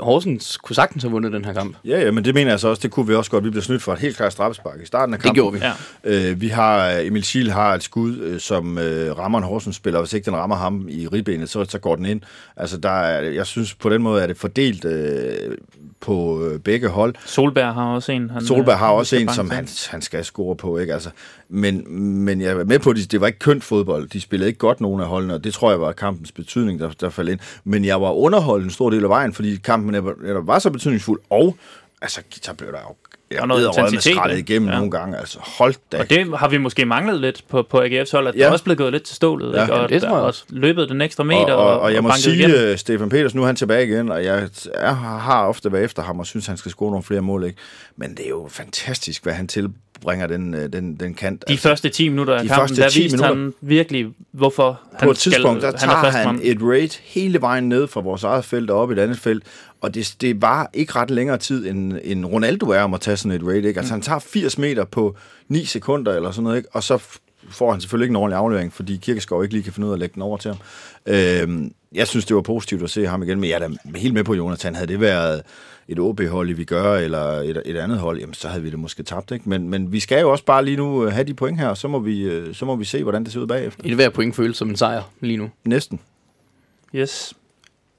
Horsens kunne sagtens have vundet den her kamp. Ja, ja, men det mener jeg så også, det kunne vi også godt. Vi blev snydt for et helt klart straffespark i starten af kampen. Det gjorde vi. Ja. Øh, vi har, Emil Schiel har et skud, øh, som øh, rammer en Horsens spiller. Hvis ikke den rammer ham i ribbenet, så, så går den ind. Altså, der er, jeg synes, på den måde er det fordelt øh, på øh, begge hold. Solberg har også en. Han, Solberg har øh, også en, som han, han skal score på, ikke? Altså, men, men jeg er med på, at det, det var ikke kønt fodbold. De spillede ikke godt nogen af holdene, og det tror jeg var kampens betydning, der, der faldt ind. Men jeg var underholdt en stor del af vejen, fordi kampen netop- netop var så betydningsfuld, og altså, så blev der jo jeg Og noget intensitet, skrællet igennem Ja. nogle gange. Altså, hold da. Og det har vi måske manglet lidt på, på AGF's hold, at ja. Der også blevet gået lidt til stålet, Ja, ikke? og det der også løbet den ekstra meter og, og, og jeg må sige, igennem. at Stefan Peters, nu er han tilbage igen, og jeg, jeg har ofte været efter ham og synes, han skal score nogle flere mål. Ikke? Men det er jo fantastisk, hvad han tilbringer den, øh, den, den kant. De første 10 minutter af kampen, der 10 viste minutter. han virkelig, hvorfor på han et tidspunkt, skal, der han er tager han mand. et raid hele vejen ned fra vores eget felt og op i et andet felt, og det, det var ikke ret længere tid, end, end Ronaldo er om at tage sådan et raid. Ikke? Altså han tager 80 meter på 9 sekunder eller sådan noget, ikke? og så får han selvfølgelig ikke en ordentlig aflevering, fordi Kirkeskov ikke lige kan finde ud af at lægge den over til ham. Øhm, jeg synes, det var positivt at se ham igen, men jeg er da helt med på, Jonathan. Havde det været et OB-hold vi gør, eller et, et andet hold, jamen, så havde vi det måske tabt. Ikke? Men, men vi skal jo også bare lige nu øh, have de point her, og så må vi, øh, så må vi se, hvordan det ser ud bagefter. Et hver point føles som en sejr lige nu. Næsten. Yes.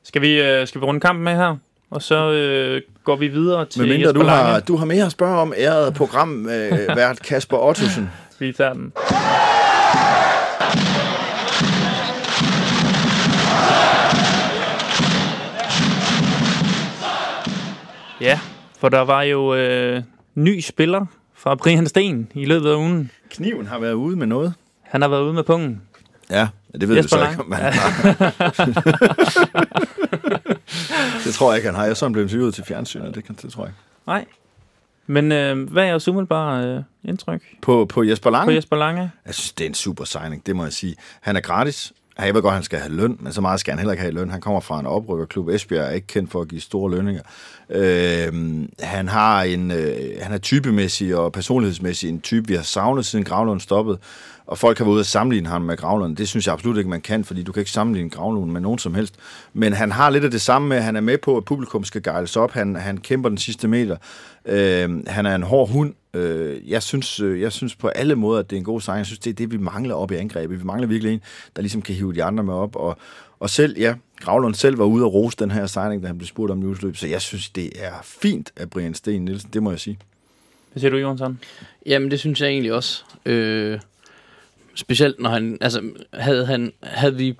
Skal vi, øh, skal vi runde kampen med her? Og så øh, går vi videre til Men mindre Jesper du har, du har mere at spørge om, æret program øh, vært Kasper Ottosen. Vi tager den. Ja, for der var jo øh, ny spiller fra Brian Sten i løbet af ugen. Kniven har været ude med noget. Han har været ude med pungen. Ja, det ved Jesper vi så Lange. ikke, om han Det tror jeg ikke, han har. Jeg så han blev interviewet til fjernsynet, det, kan, det tror jeg ikke. Nej. Men øh, hvad er jeres umiddelbare øh, indtryk På, på Jesper på Lange? Jesper Lange? Jeg synes, det er en super signing, det må jeg sige. Han er gratis. Jeg ved godt, at han skal have løn, men så meget skal han heller ikke have i løn. Han kommer fra en oprykkerklub. Esbjerg er ikke kendt for at give store lønninger. Øh, han, har en, øh, han er typemæssig og personlighedsmæssig en type, vi har savnet siden Gravlund stoppede. Og folk har været ude at sammenligne ham med Gravlund. Det synes jeg absolut ikke, man kan, fordi du kan ikke sammenligne Gravlund med nogen som helst. Men han har lidt af det samme med, at han er med på, at publikum skal gejles op. Han, han kæmper den sidste meter. Øh, han er en hård hund. Øh, jeg, synes, øh, jeg synes på alle måder, at det er en god sejr. Jeg synes, det er det, vi mangler op i angrebet. Vi mangler virkelig en, der ligesom kan hive de andre med op. Og, og selv, ja, Gravlund selv var ude og rose den her signing, da han blev spurgt om nyhedsløb. Så jeg synes, det er fint af Brian Sten Nielsen. Det må jeg sige. Hvad siger du, Jonsson? Jamen, det synes jeg egentlig også. Øh, specielt når han, altså, havde, han, havde vi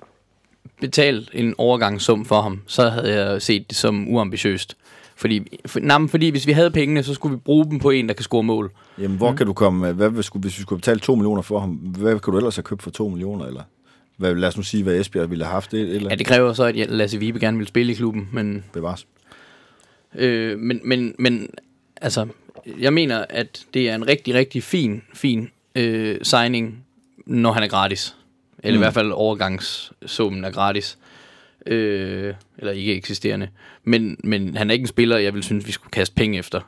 betalt en overgangssum for ham, så havde jeg set det som uambitiøst. Fordi, for, nej, fordi hvis vi havde pengene, så skulle vi bruge dem på en, der kan score mål. Jamen, hvor mm. kan du komme, hvad, hvis, hvis vi skulle betale 2 millioner for ham, hvad kan du ellers have købt for 2 millioner, eller? Hvad, lad os nu sige, hvad Esbjerg ville have haft. Det, eller? Ja, det kræver så, at Lasse Vibe gerne vil spille i klubben, men... Bevares. Øh, men, men, men, altså, jeg mener, at det er en rigtig, rigtig fin, fin øh, signing, når han er gratis. Eller mm. i hvert fald overgangssummen er gratis. Øh, eller ikke eksisterende. Men, men han er ikke en spiller, jeg vil synes, vi skulle kaste penge efter.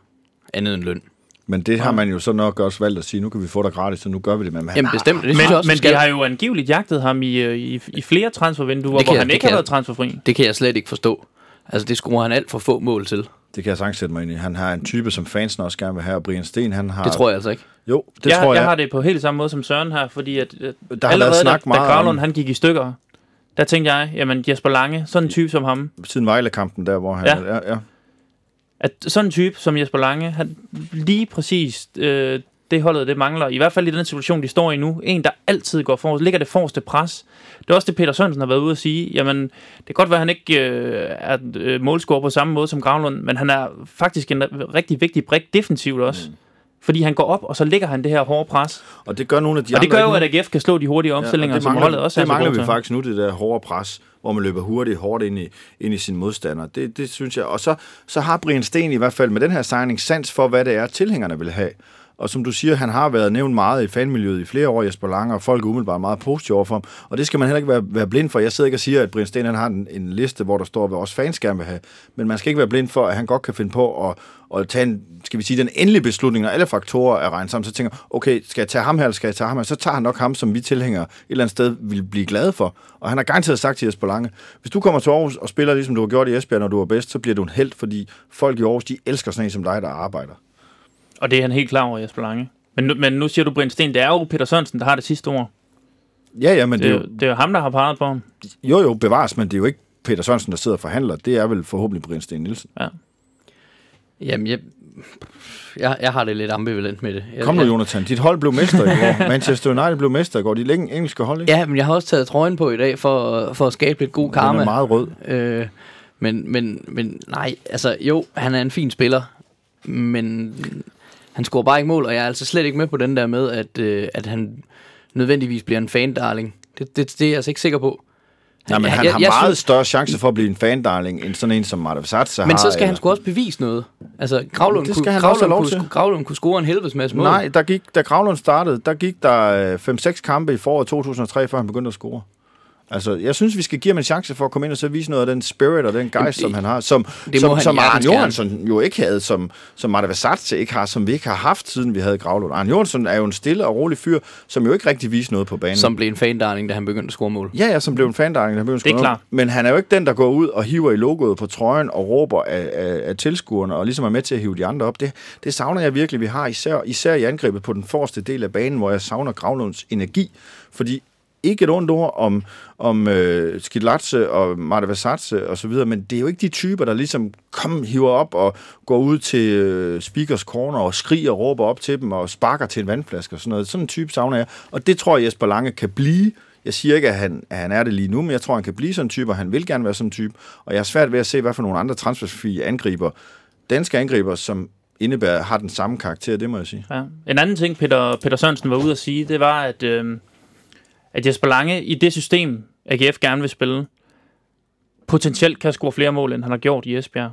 Andet end løn. Men det har man jo så nok også valgt at sige, nu kan vi få dig gratis, så nu gør vi det. Men Jamen bestemt, det men, synes jeg også, Men de har jo angiveligt jagtet ham i, øh, i, i flere transfervinduer, hvor jeg, han ikke har været transferfri. Det kan jeg slet ikke forstå. Altså det skruer han alt for få mål til. Det kan jeg sagtens sætte mig ind i. Han har en type, som fansen også gerne vil have, og Brian Sten, han har... Det tror jeg altså ikke. Jo, det jeg, tror jeg. Jeg har det på helt samme måde som Søren her, fordi at, at der allerede da, da Gravlund han gik i stykker, der tænkte jeg, jamen Jesper Lange, sådan en type som ham. Siden Vejle-kampen der, hvor han... Ja. ja, ja. At sådan en type som Jesper Lange, han lige præcis øh, det holdet, det mangler. I hvert fald i den situation, de står i nu. En, der altid går for, ligger det forreste pres. Det er også det, Peter Sørensen har været ude at sige. Jamen, det kan godt være, at han ikke øh, er øh, målscorer på samme måde som Gravlund, men han er faktisk en rigtig vigtig brik defensivt også. Mm. Fordi han går op, og så ligger han det her hårde pres. Og det gør nogle af de Og det gør jo, at AGF kan slå de hurtige omstillinger, ja, det mangler, som holdet også Det mangler vi faktisk nu, det der hårde pres, hvor man løber hurtigt, hårdt ind i, ind i sin modstander. Det, det synes jeg. Og så, så har Brian Sten i hvert fald med den her signing sans for, hvad det er, tilhængerne vil have. Og som du siger, han har været nævnt meget i fanmiljøet i flere år, Jesper Lange, og folk er umiddelbart meget positive over for ham. Og det skal man heller ikke være, være blind for. Jeg sidder ikke og siger, at Brian Sten han har en, en liste, hvor der står, hvad også fans gerne vil have. Men man skal ikke være blind for, at han godt kan finde på at, at tage en, skal vi sige, den endelige beslutning, når alle faktorer er regnet sammen, så tænker okay, skal jeg tage ham her, eller skal jeg tage ham her? Så tager han nok ham, som vi tilhængere et eller andet sted vil blive glade for. Og han har garanteret sagt til Jesper Lange, hvis du kommer til Aarhus og spiller, ligesom du har gjort i Esbjerg, når du var bedst, så bliver du en held, fordi folk i Aarhus, de elsker sådan en som dig, der arbejder. Og det er han helt klar over, Jesper Lange. Men nu, men nu siger du, Brind Sten, det er jo Peter Sørensen, der har det sidste ord. Ja, ja, men det, det, er jo, det er jo ham, der har peget på ham. Jo, jo, bevares, men det er jo ikke Peter Sørensen, der sidder og forhandler. Det er vel forhåbentlig Brind Sten Nielsen. Ja. Jamen, jeg, jeg, jeg har det lidt ambivalent med det. Jeg, Kom nu, Jonathan. Dit hold blev mester i går. Manchester United blev mester i går. De længe engelske hold, ikke? Ja, men jeg har også taget trøjen på i dag for, for at skabe lidt god karma. Den er meget rød. Øh, men, men, men nej, altså jo, han er en fin spiller, men han scorer bare ikke mål, og jeg er altså slet ikke med på den der med, at, øh, at han nødvendigvis bliver en fan-darling. Det, det, det er jeg altså ikke sikker på. Nej, men han jeg, har jeg, meget synes, større chance for at blive en fan-darling, end sådan en som Marta Satsa Men så skal eller... han sgu også bevise noget. Altså, Gravlund, det kunne, Gravlund, kunne, Gravlund kunne score en helvedes masse mål. Nej, der gik, da Gravlund startede, der gik der 5-6 kampe i foråret 2003, før han begyndte at score. Altså, jeg synes, vi skal give ham en chance for at komme ind og så vise noget af den spirit og den geist, som han har, som, det som, han som Arne Johansson jo ikke havde, som, som Marta Vasatse ikke har, som vi ikke har haft, siden vi havde Gravlund. Arne Johansson er jo en stille og rolig fyr, som jo ikke rigtig viser noget på banen. Som blev en fandarning, da han begyndte at score mål. Ja, ja, som blev en fandarning, da han begyndte at score mål. Men han er jo ikke den, der går ud og hiver i logoet på trøjen og råber af, af, af tilskuerne, og ligesom er med til at hive de andre op. Det, det savner jeg virkelig, vi har, især, især i angrebet på den forreste del af banen, hvor jeg savner Gravlunds energi, fordi ikke et ondt ord om, om øh, Skidlatse og Marta Vasatse og så videre, men det er jo ikke de typer, der ligesom kom, hiver op og går ud til øh, speakers corner og skriger og råber op til dem og sparker til en vandflaske og sådan noget. Sådan en type savner jeg, og det tror jeg Jesper Lange kan blive. Jeg siger ikke, at han, at han er det lige nu, men jeg tror, han kan blive sådan en type, og han vil gerne være sådan en type. Og jeg er svært ved at se, hvad for nogle andre transferfrie angriber, danske angriber, som indebærer, har den samme karakter, det må jeg sige. Ja. En anden ting, Peter, Peter Sørensen var ude at sige, det var, at øh, at Jesper Lange i det system, AGF gerne vil spille, potentielt kan score flere mål, end han har gjort i Esbjerg.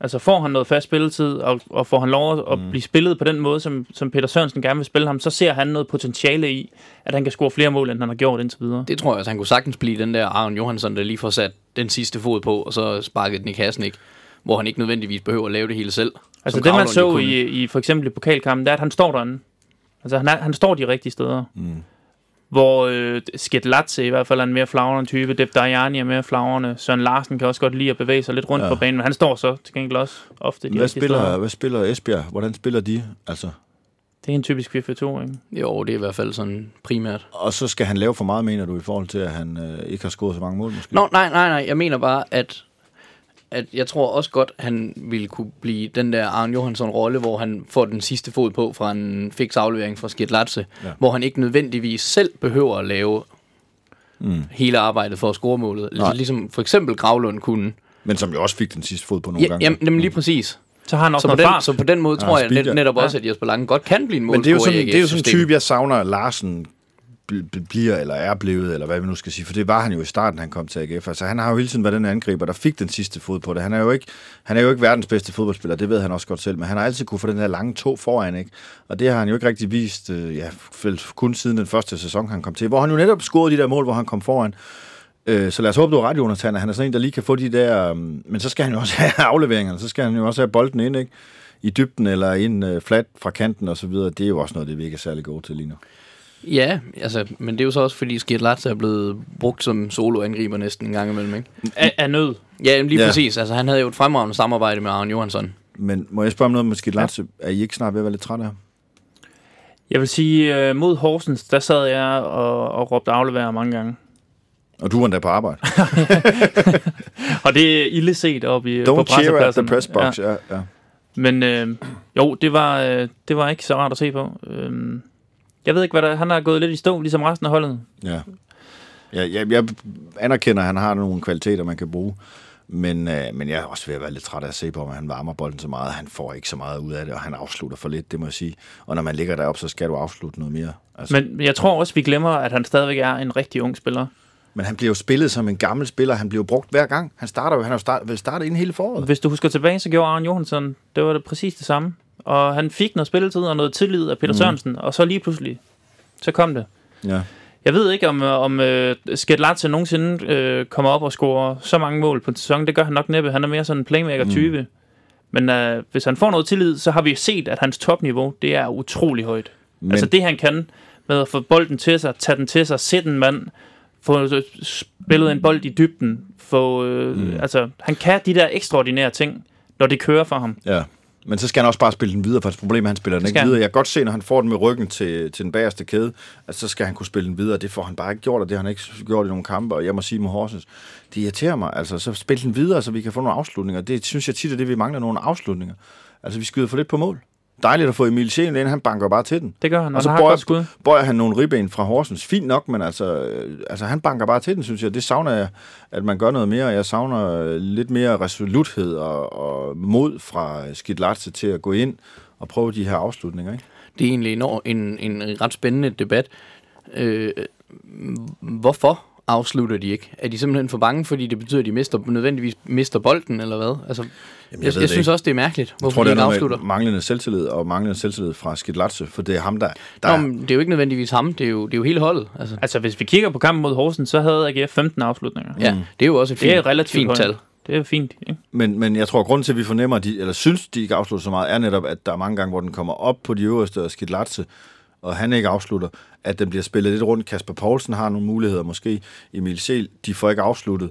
Altså får han noget fast spilletid, og, og får han lov at, Mm. blive spillet på den måde, som, som Peter Sørensen gerne vil spille ham, så ser han noget potentiale i, at han kan score flere mål, end han har gjort indtil videre. Det tror jeg, at han kunne sagtens blive den der Aron Johansson, der lige får sat den sidste fod på, og så sparket den i kassen, ikke? Hvor han ikke nødvendigvis behøver at lave det hele selv. Altså det, man så i, i for eksempel i pokalkampen, det er, at han står derinde. Altså han, er, han står de rigtige steder. Mm. Hvor øh, Sketlatse i hvert fald er en mere flagrende type. Dev Dajani er mere flagrende. Søren Larsen kan også godt lide at bevæge sig lidt rundt Ja. på banen, men han står så til gengæld også ofte de Hvad spiller, steder. hvad spiller Esbjerg? Hvordan spiller de? Altså, Det er en typisk 4-4-2, ikke? Jo, det er i hvert fald sådan primært. og så skal han lave for meget, mener du, i forhold til, at han øh, ikke har scoret så mange mål, måske? Nå, nej, nej, nej. Jeg mener bare, at, at jeg tror også godt, han ville kunne blive den der Arne Johansson-rolle, hvor han får den sidste fod på fra en fix aflevering fra Skirtlatse, Ja. hvor han ikke nødvendigvis selv behøver at lave Mm. hele arbejdet for at score målet. Nej. Ligesom for eksempel Gravlund kunne. Men som jo også fik den sidste fod på nogle Ja, gange. jamen, jamen lige præcis. Så har han også Så på, noget den, fart. så på den måde Ja, tror jeg net, netop Ja. også, at Jesper Lange godt kan blive en Men det er jo målscorer sådan, det er jo sådan en type, jeg savner, Larsen bliver eller er blevet, eller hvad vi nu skal sige, for det var han jo i starten, han kom til AGF. Altså, han har jo hele tiden været den angriber, der fik den sidste fod på det. Han er jo ikke, han er jo ikke verdens bedste fodboldspiller, det ved han også godt selv, men han har altid kunne få den der lange to foran, ikke? Og det har han jo ikke rigtig vist, øh, ja, kun siden den første sæson, han kom til, hvor han jo netop scorede de der mål, hvor han kom foran. Øh, Så lad os håbe, du har ret, Jonathan, at han er sådan en, der lige kan få de der... Øhm, men så skal han jo også have afleveringerne, så skal han jo også have bolden ind, ikke? I dybden eller ind øh, flat fra kanten og så videre. Det er jo også noget, det vi ikke er særlig gode til lige nu. Ja, altså, men det er jo så også, fordi Skirtlatse er blevet brugt som soloangriber næsten en gang imellem, ikke? Af, af nød. Ja, lige Ja. præcis. Altså, han havde jo et fremragende samarbejde med Arne Johansson. Men må jeg spørge om noget med Skidlatse? Ja. Er I ikke snart ved at være lidt trætte af ham? Jeg vil sige, øh, mod Horsens, der sad jeg og, og råbte afleverer mange gange. Og du var endda på arbejde. Og det er ille set op i, på Don't cheer at the press box. Ja. Ja, ja. Men øh, jo, det var, øh, det var ikke så rart at se på. Øh, jeg ved ikke, hvad der... Han har gået lidt i stå, ligesom resten af holdet. ja. ja jeg, jeg anerkender, at han har nogle kvaliteter, man kan bruge. Men, øh, men jeg er også ved at være lidt træt af at se på, om han varmer bolden så meget. Han får ikke så meget ud af det, og han afslutter for lidt, det må jeg sige. Og når man ligger deroppe, så skal du afslutte noget mere. Altså, men, jeg tror også, vi glemmer, at han stadigvæk er en rigtig ung spiller. men han bliver jo spillet som en gammel spiller. Han bliver jo brugt hver gang. Han starter jo, han har start, vel startet inden hele foråret. Hvis du husker tilbage, så gjorde Arne Johansson, det var det præcis det samme. Og han fik noget spilletid og noget tillid af Peter Mhm. mm. Sørensen, og så lige pludselig, så kom det. Ja. Jeg ved ikke, om, øh, om uh, Sketlatse nogensinde øh, kommer op og scorer så mange mål på en sæson. Det gør han nok næppe. Han er mere sådan en playmaker-type. Mm. Men uh, hvis han får noget tillid, så har vi set, at hans topniveau, det er utrolig højt. Men. Altså det, han kan med at få bolden til sig, tage den til sig, sætte en mand, få øh, spillet en bold i dybden, få, øh, mm. altså, han kan de der ekstraordinære ting, når det kører for ham. Ja. Men så skal han også bare spille den videre, for hans problem er, at han spiller den ikke videre. Jeg kan godt se, når han får den med ryggen til, til den bagerste kæde, at så skal han kunne spille den videre. Det får han bare ikke gjort, og det har han ikke gjort i nogle kampe. Og jeg må sige med Horsens, det irriterer mig. Altså, så spil den videre, så vi kan få nogle afslutninger. Det synes jeg tit er det, vi mangler nogle afslutninger. Altså, vi skyder for lidt på mål. Dejligt at få Emil Sjælen ind, han banker bare til den. Det gør han, Og og så han bøjer- skud. Bøjer han nogle ribben fra Horsens, fint nok, men altså, øh, altså han banker bare til den, synes jeg. Det savner jeg, at man gør noget mere. Jeg savner øh, lidt mere resoluthed og, og mod fra Skidlatse til at gå ind og prøve de her afslutninger. Ikke? Det er egentlig en, en, en ret spændende debat. Øh, hvorfor afslutter de ikke? Er de simpelthen for bange, fordi det betyder, at de mister, nødvendigvis mister bolden, eller hvad? Altså, Jamen, jeg, jeg, jeg synes også, det er mærkeligt, Jeg hvorfor tror, de ikke afslutter. manglende selvtillid og manglende selvtillid fra Skidlatse, for det er ham, der... der Nå, men det er jo ikke nødvendigvis ham, det er jo, det er jo hele holdet. Altså, Altså, hvis vi kigger på kampen mod Horsens, så havde AGF 15 afslutninger. ja, det er jo også et Det er fint, relativt fint tal. Det er fint, ikke? men, men jeg tror, at grunden til, at vi fornemmer, at de, eller synes, de ikke afslutter så meget, er netop, at der er mange gange, hvor den kommer op på de øverste af Skidlatse, og han ikke afslutter, at den bliver spillet lidt rundt. Kasper Poulsen har nogle muligheder, måske Emil Sjæl, de får ikke afsluttet.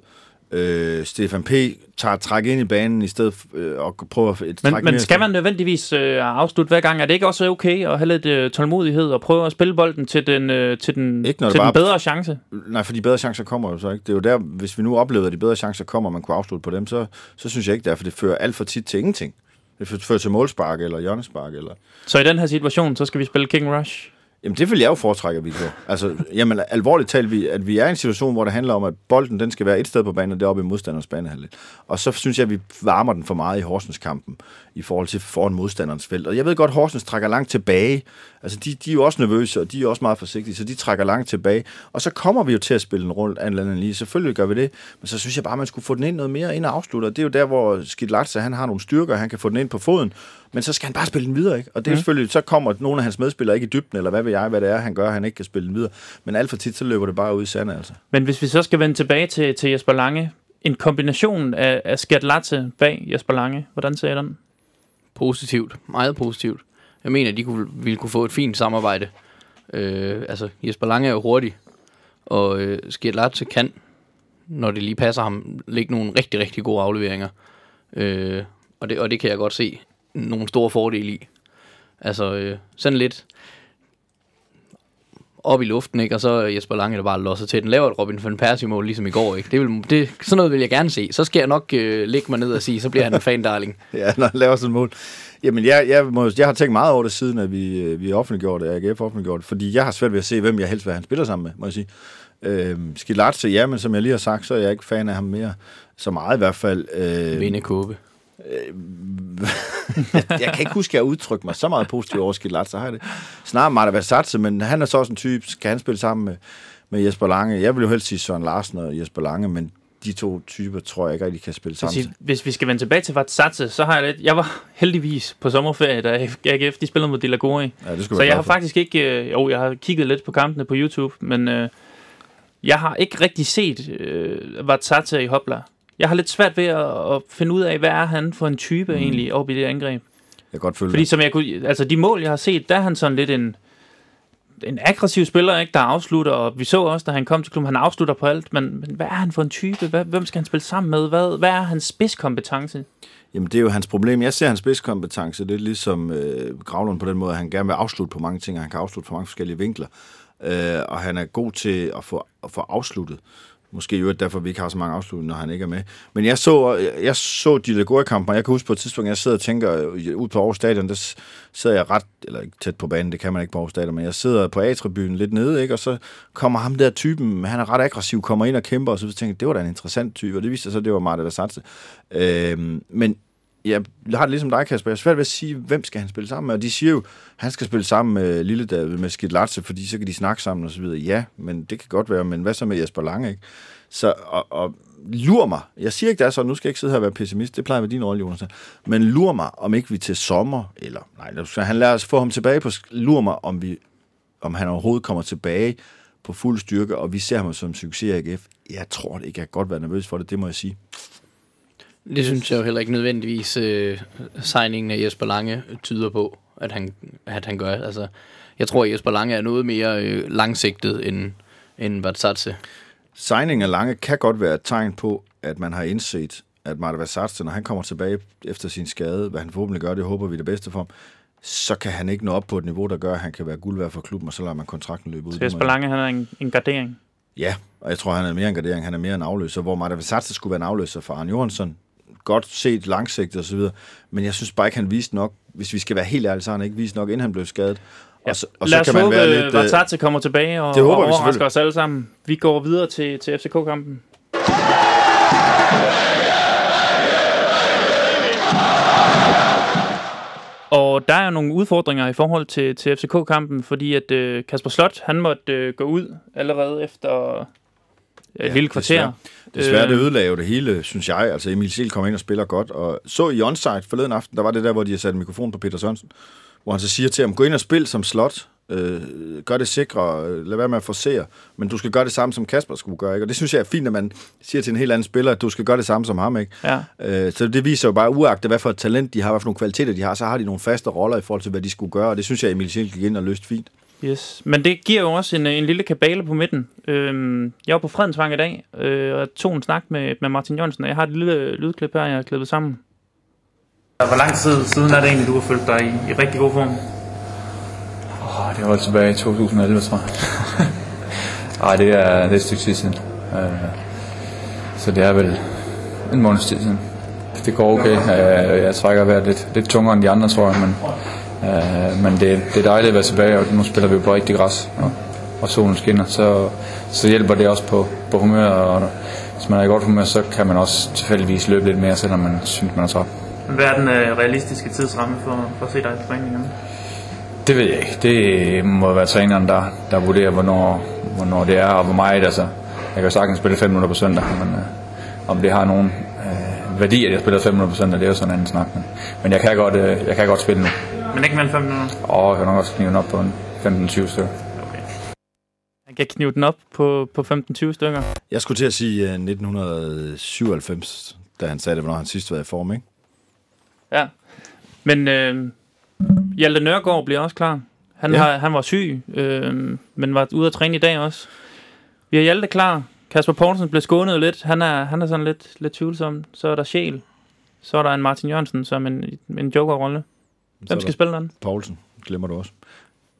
Øh, Stefan P. tager træk ind i banen i stedet for, øh, og prøver et Men, træk men mere. skal man nødvendigvis øh, afslutte hver gang? Er det ikke også okay at have lidt øh, tålmodighed og prøve at spille bolden til den, øh, til den, Ikke, til den bare- bedre chance? Nej, for de bedre chancer kommer jo så ikke. Det er jo der, hvis vi nu oplever, at de bedre chancer kommer, og man kunne afslutte på dem, så, så synes jeg ikke, det er, for det fører alt for tit til ingenting. Det fører til målspark eller hjørnespark. Eller... Så i den her situation, så skal vi spille King Rush? Jamen, det vil jeg jo foretrække, vi gjorde. Altså, jamen, alvorligt talt, vi, at vi er i en situation, hvor det handler om, at bolden den skal være et sted på banen, og det er oppe i modstanderens banehalvdel. Og så synes jeg, at vi varmer den for meget i Horsens-kampen i forhold til foran modstanderens felt. Og jeg ved godt, at Horsens trækker langt tilbage. Altså, de, de er jo også nervøse, og de er også meget forsigtige, så de trækker langt tilbage. Og så kommer vi jo til at spille den rundt af en eller anden lige. Selvfølgelig gør vi det, men så synes jeg bare, at man skulle få den ind noget mere ind og afslutte. Og det er jo der, hvor Skidlatse, han har nogle styrker, han kan få den ind på foden, men så skal han bare spille den videre, ikke? Og det er mm. selvfølgelig, så kommer nogle af hans medspillere ikke i dybden, eller hvad ved jeg, hvad det er, han gør, han ikke kan spille den videre. Men alt for tit, så løber det bare ud i sandet, altså. Men hvis vi så skal vende tilbage til, til Jesper Lange, en kombination af, af Skadlatse bag Jesper Lange, hvordan ser I den? Positivt. Meget positivt. Jeg mener, de kunne, ville kunne få et fint samarbejde. Øh, altså, Jesper Lange er jo hurtig, og øh, Skadlatse kan, når det lige passer ham, lægge nogle rigtig, rigtig gode afleveringer. Øh, og, det, og det kan jeg godt se nogle store fordele i. Altså, øh, sådan lidt op i luften, ikke? Og så Jesper Lange, der bare losser til den. Laver et Robin van Persie mål, ligesom i går, ikke? Det vil, det, sådan noget vil jeg gerne se. Så skal jeg nok øh, lægge mig ned og sige, så bliver han en fan darling. ja, når han laver sådan et mål. Jamen, jeg, jeg, må, jeg har tænkt meget over det, siden at vi, øh, vi offentliggjorde det, AGF offentliggjorde det, fordi jeg har svært ved at se, hvem jeg helst vil han spiller sammen med, må jeg sige. Øh, Skilatse, ja, men som jeg lige har sagt, så er jeg ikke fan af ham mere. Så meget i hvert fald. Øh, Vinde kåbe. Øh, jeg kan ikke huske, at jeg har udtrykt mig så meget positivt over så har jeg det. Snarere Marta Versatse, men han er så også en type, kan han spille sammen med, med Jesper Lange? Jeg vil jo helst sige Søren Larsen og Jesper Lange, men de to typer tror jeg ikke rigtig kan spille sammen. Hvis, hvis vi skal vende tilbage til Vatsatse, så har jeg lidt... Jeg var heldigvis på sommerferie, da AGF de spillede mod Dilagori. Ja, det så jeg har for. faktisk ikke... Øh, jo, jeg har kigget lidt på kampene på YouTube, men øh, jeg har ikke rigtig set øh, Vatsatse i Hopla. Jeg har lidt svært ved at, at finde ud af, hvad er han for en type mm. egentlig oppe i det angreb. Jeg kan godt følge Fordi som jeg kunne, altså de mål, jeg har set, der er han sådan lidt en, en aggressiv spiller, ikke, der afslutter, og vi så også, da han kom til klubben, han afslutter på alt, men, men hvad er han for en type? Hvad, hvem skal han spille sammen med? Hvad, hvad er hans spidskompetence? Jamen, det er jo hans problem. Jeg ser hans spidskompetence, det er ligesom øh, Gravlund på den måde, at han gerne vil afslutte på mange ting, og han kan afslutte på mange forskellige vinkler. Øh, og han er god til at få, at få afsluttet. Måske jo derfor, vi ikke har så mange afslutninger, når han ikke er med. Men jeg så, jeg så de Legore-kampe, og jeg kan huske på et tidspunkt, jeg sidder og tænker, øh, ud på Aarhus Stadion, der sidder jeg ret, eller ikke tæt på banen, det kan man ikke på Aarhus Stadion, men jeg sidder på A-tribunen lidt nede, ikke? og så kommer ham der typen, han er ret aggressiv, kommer ind og kæmper, og så tænker jeg, det var da en interessant type, og det viste sig så, det var Marta Versatse. Øhm, men jeg har det ligesom dig, Kasper. Jeg er svært ved at sige, hvem skal han spille sammen med. Og de siger jo, han skal spille sammen med Lille David, med Skidlatse, fordi så kan de snakke sammen og så videre. Ja, men det kan godt være. Men hvad så med Jesper Lange, ikke? Så, og, og lur mig, jeg siger ikke, det er så, nu skal jeg ikke sidde her og være pessimist, det plejer med din rolle, Jonas, men lur mig, om ikke vi til sommer, eller nej, han lader os få ham tilbage på, lur mig, om, vi, om han overhovedet kommer tilbage på fuld styrke, og vi ser ham som succes i AGF. Jeg tror det ikke, jeg kan godt være nervøs for det, det må jeg sige. Det synes jeg jo heller ikke nødvendigvis uh, signingen af Jesper Lange tyder på, at han, at han gør. Altså, jeg tror, at Jesper Lange er noget mere uh, langsigtet end, end Vatsatse. Signing af Lange kan godt være et tegn på, at man har indset, at Marta Vatsatse, når han kommer tilbage efter sin skade, hvad han forhåbentlig gør, det håber vi det bedste for ham, så kan han ikke nå op på et niveau, der gør, at han kan være guld værd for klubben, og så lader man kontrakten løbe ud. Så Jesper Lange, han er en, en gardering? Ja, og jeg tror, han er mere en gardering, han er mere en afløser, hvor Marta Vatsatse skulle være en afløser for Arne Johansson, godt set langsigtet osv., men jeg synes bare ikke, han viste nok, hvis vi skal være helt ærlige, så har han ikke vist nok, inden han blev skadet. Ja. Og så, og Lad så kan man være lidt... Lad os kommer tilbage og, det håber og overrasker os alle sammen. Vi går videre til, til FCK-kampen. Og der er nogle udfordringer i forhold til, til FCK-kampen, fordi at øh, Kasper Slot, han måtte øh, gå ud allerede efter ja, lille kvarter. Desværre, desværre det øh. ødelagde det hele, synes jeg. Altså Emil Siel kom ind og spiller godt, og så i onsite forleden aften, der var det der, hvor de har sat mikrofon på Peter Sørensen, hvor han så siger til ham, gå ind og spil som slot, øh, gør det sikre, øh, lad være med at forsere, men du skal gøre det samme, som Kasper skulle gøre. Ikke? Og det synes jeg er fint, at man siger til en helt anden spiller, at du skal gøre det samme som ham. Ikke? Ja. Øh, så det viser jo bare, uagtet hvad for et talent de har, hvad for nogle kvaliteter de har, så har de nogle faste roller i forhold til, hvad de skulle gøre, og det synes jeg, Emil Siel gik ind og løst fint. Yes, men det giver jo også en, en lille kabale på midten. Øhm, jeg var på Fredensvang i dag, øh, og tog en snak med, med Martin Jørgensen, og jeg har et lille lydklip her, jeg har klippet sammen. Hvor lang tid siden er det egentlig, du har følt dig i, i rigtig god form? Oh, det var tilbage i 2011, tror jeg. Ej, det er, det er et stykke tid siden. Uh, så det er vel en måneds tid siden. Det går okay. Uh, jeg trækker at være lidt, lidt tungere end de andre, tror jeg, men Øh, men det, det er dejligt at være tilbage, og nu spiller vi jo på rigtig græs, og, og solen skinner, så, så hjælper det også på, på humør, og hvis man er i godt humør, så kan man også tilfældigvis løbe lidt mere, selvom man synes, man er træt. Hvad er den øh, realistiske tidsramme for, for at se dig i træningerne? Det ved jeg ikke. Det må være træneren, der, der vurderer, hvornår, hvornår det er, og hvor meget. Altså, jeg kan sagtens spille 5 minutter på søndag, men øh, om det har nogen øh, værdi, at jeg spiller 5 minutter på søndag, det er jo sådan en anden snak. Men, men jeg, kan godt, øh, jeg kan godt spille nu. Men ikke mere end 5 minutter? Og jeg kan nok også knive den op på en 15-20 stykker. Han kan knive den op på, på 15-20 stykker. Jeg skulle til at sige uh, 1997, da han sagde det, hvornår han sidst var i form, ikke? Ja. Men øh, Hjalte Nørgaard bliver også klar. Han, ja. har, han var syg, øh, men var ude at træne i dag også. Vi har Hjalte klar. Kasper Poulsen blev skånet lidt. Han er, han er sådan lidt, lidt tvivlsom. Så er der Sjæl. Så er der en Martin Jørgensen som en, en joker-rolle. Hvem skal spille den? Poulsen, glemmer du også.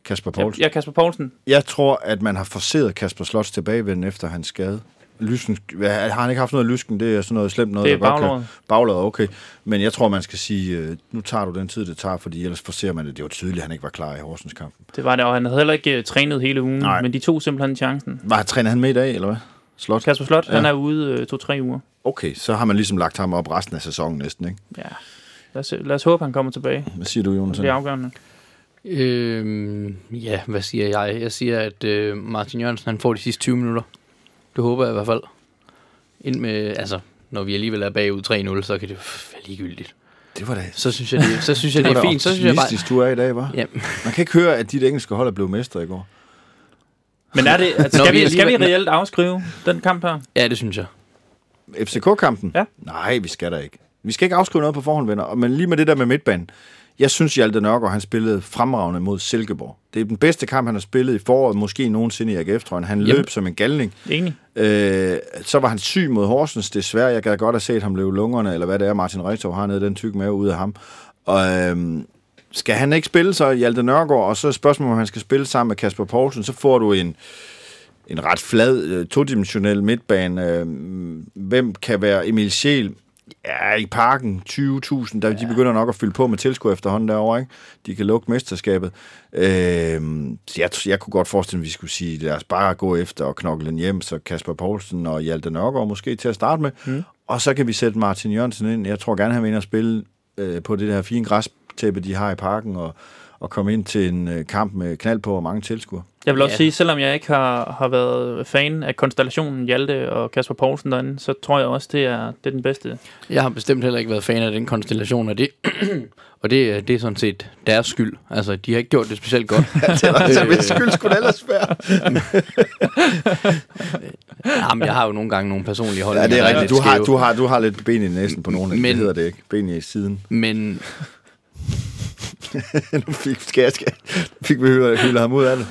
Kasper Poulsen. Ja, Kasper Poulsen. Jeg tror, at man har forceret Kasper Slots tilbagevenden efter hans skade. Lysken, har han ikke haft noget lysken? Det er sådan noget slemt noget, Det er der godt kan- baglåret. Baglåret, okay. Men jeg tror, man skal sige, øh, nu tager du den tid, det tager, fordi ellers forser man det. Det var tydeligt, at han ikke var klar i Horsens kampen. Det var det, og han havde heller ikke øh, trænet hele ugen, Nej. Men de tog simpelthen chancen. Var træner han med i dag, eller hvad? Slot? Kasper Slot, ja. han er ude øh, to-tre uger. Okay, så har man ligesom lagt ham op resten af sæsonen næsten, ikke? Ja. Lad os, lad os håbe, han kommer tilbage. Hvad siger du, Det Jonas? bliver afgørende. Øhm, ja, hvad siger jeg? Jeg siger, at øh, Martin Jørgensen han får de sidste 20 minutter. Det håber jeg i hvert fald. Ind med, altså, når vi alligevel er bagud 3-0, så kan det være ligegyldigt. Det var da... Så synes jeg, det, så synes jeg, det var er fint. Så synes jeg bare... du er i dag, var. Ja, Man kan ikke høre, at dit engelske hold er blevet mestre i går. Men er det, altså, skal, vi vi, skal vi reelt afskrive den kamp her? ja, det synes jeg. FCK-kampen? Ja. Nej, vi skal da ikke. Vi skal ikke afskrive noget på forhånd, venner. Men lige med det der med midtbanen. Jeg synes, Hjalte Nørgaard, han spillede fremragende mod Silkeborg. Det er den bedste kamp, han har spillet i foråret, måske nogensinde i AGF-trøjen. Han Jamen. løb som en galning. Enig. Øh, så var han syg mod Horsens, desværre. Jeg gad godt have set ham løbe lungerne, eller hvad det er, Martin Rejtov har nede den tykke mave ud af ham. Og øhm, skal han ikke spille så Hjalte Nørgaard, og så er spørgsmålet, om han skal spille sammen med Kasper Poulsen, så får du en, en ret flad, øh, todimensionel midtbane. Øh, hvem kan være Emil Scheel? Ja, i parken, 20.000, der, de begynder nok at fylde på med tilskud efterhånden derovre, ikke? De kan lukke mesterskabet. Øh, jeg, jeg kunne godt forestille mig, at vi skulle sige, lad os bare gå efter og knokle den hjem, så Kasper Poulsen og Hjalte Nørgaard måske til at starte med. Mm. Og så kan vi sætte Martin Jørgensen ind. Jeg tror gerne, han vil ind og spille øh, på det her fine græstæppe, de har i parken, og, og komme ind til en øh, kamp med knald på og mange tilskuere. Jeg vil også Ja. sige, selvom jeg ikke har, har været fan af konstellationen Hjalte og Kasper Poulsen derinde, så tror jeg også, det er, det er den bedste. Jeg har bestemt heller ikke været fan af den konstellation, og det, og det, er- det er sådan set deres skyld. Altså, de har ikke gjort det specielt godt. altså, hvis skyld skulle det ellers være. Jamen, jeg har jo nogle gange nogle personlige Ja, holdninger. det er rigtigt. Du har, du, har, du har lidt ben i næsen på nogen af Men- det hedder det ikke. Ben i siden. Men nu fik, skal jeg, skal, fik vi høre, hylde ham ud af det.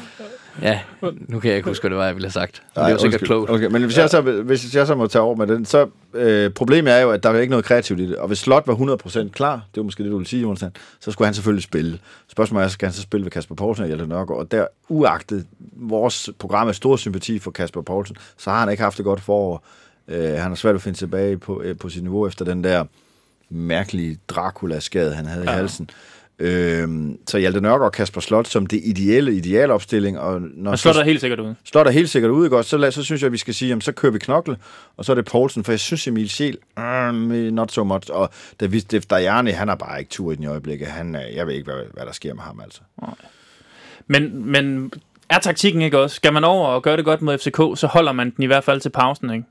ja, nu kan jeg ikke huske, hvad det var, jeg ville have sagt. det Nej, er jo sikkert undskyld. klogt. Okay, men hvis jeg, så, hvis jeg så må tage over med den, så øh, problemet er jo, at der er ikke noget kreativt i det. Og hvis Slot var 100% klar, det var måske det, du ville sige, Jonathan, så skulle han selvfølgelig spille. Spørgsmålet er, skal han så spille ved Kasper Poulsen og Hjalte Nørgaard? Og der, uagtet vores program er stor sympati for Kasper Poulsen, så har han ikke haft det godt forår. Øh, han har svært at finde tilbage på, øh, på sit niveau efter den der mærkelige Dracula-skade, han havde ja. i halsen. Øhm, så Hjalte Nørgaard og Kasper Slot som det ideelle idealopstilling. Og når Og slår der helt sikkert ud. slår der helt sikkert ud, ikke også? Så, lad, så synes jeg, at vi skal sige, jamen, så kører vi knokle, og så er det Poulsen, for jeg synes, Emil Schiel, mm, not so much, og David Dejani, han har bare ikke tur i den i øjeblikket. Han, er- jeg ved ikke, hvad, hvad der sker med ham, altså. Men, men er taktikken ikke også? Skal man over og gøre det godt mod FCK, så holder man den i hvert fald til pausen, ikke?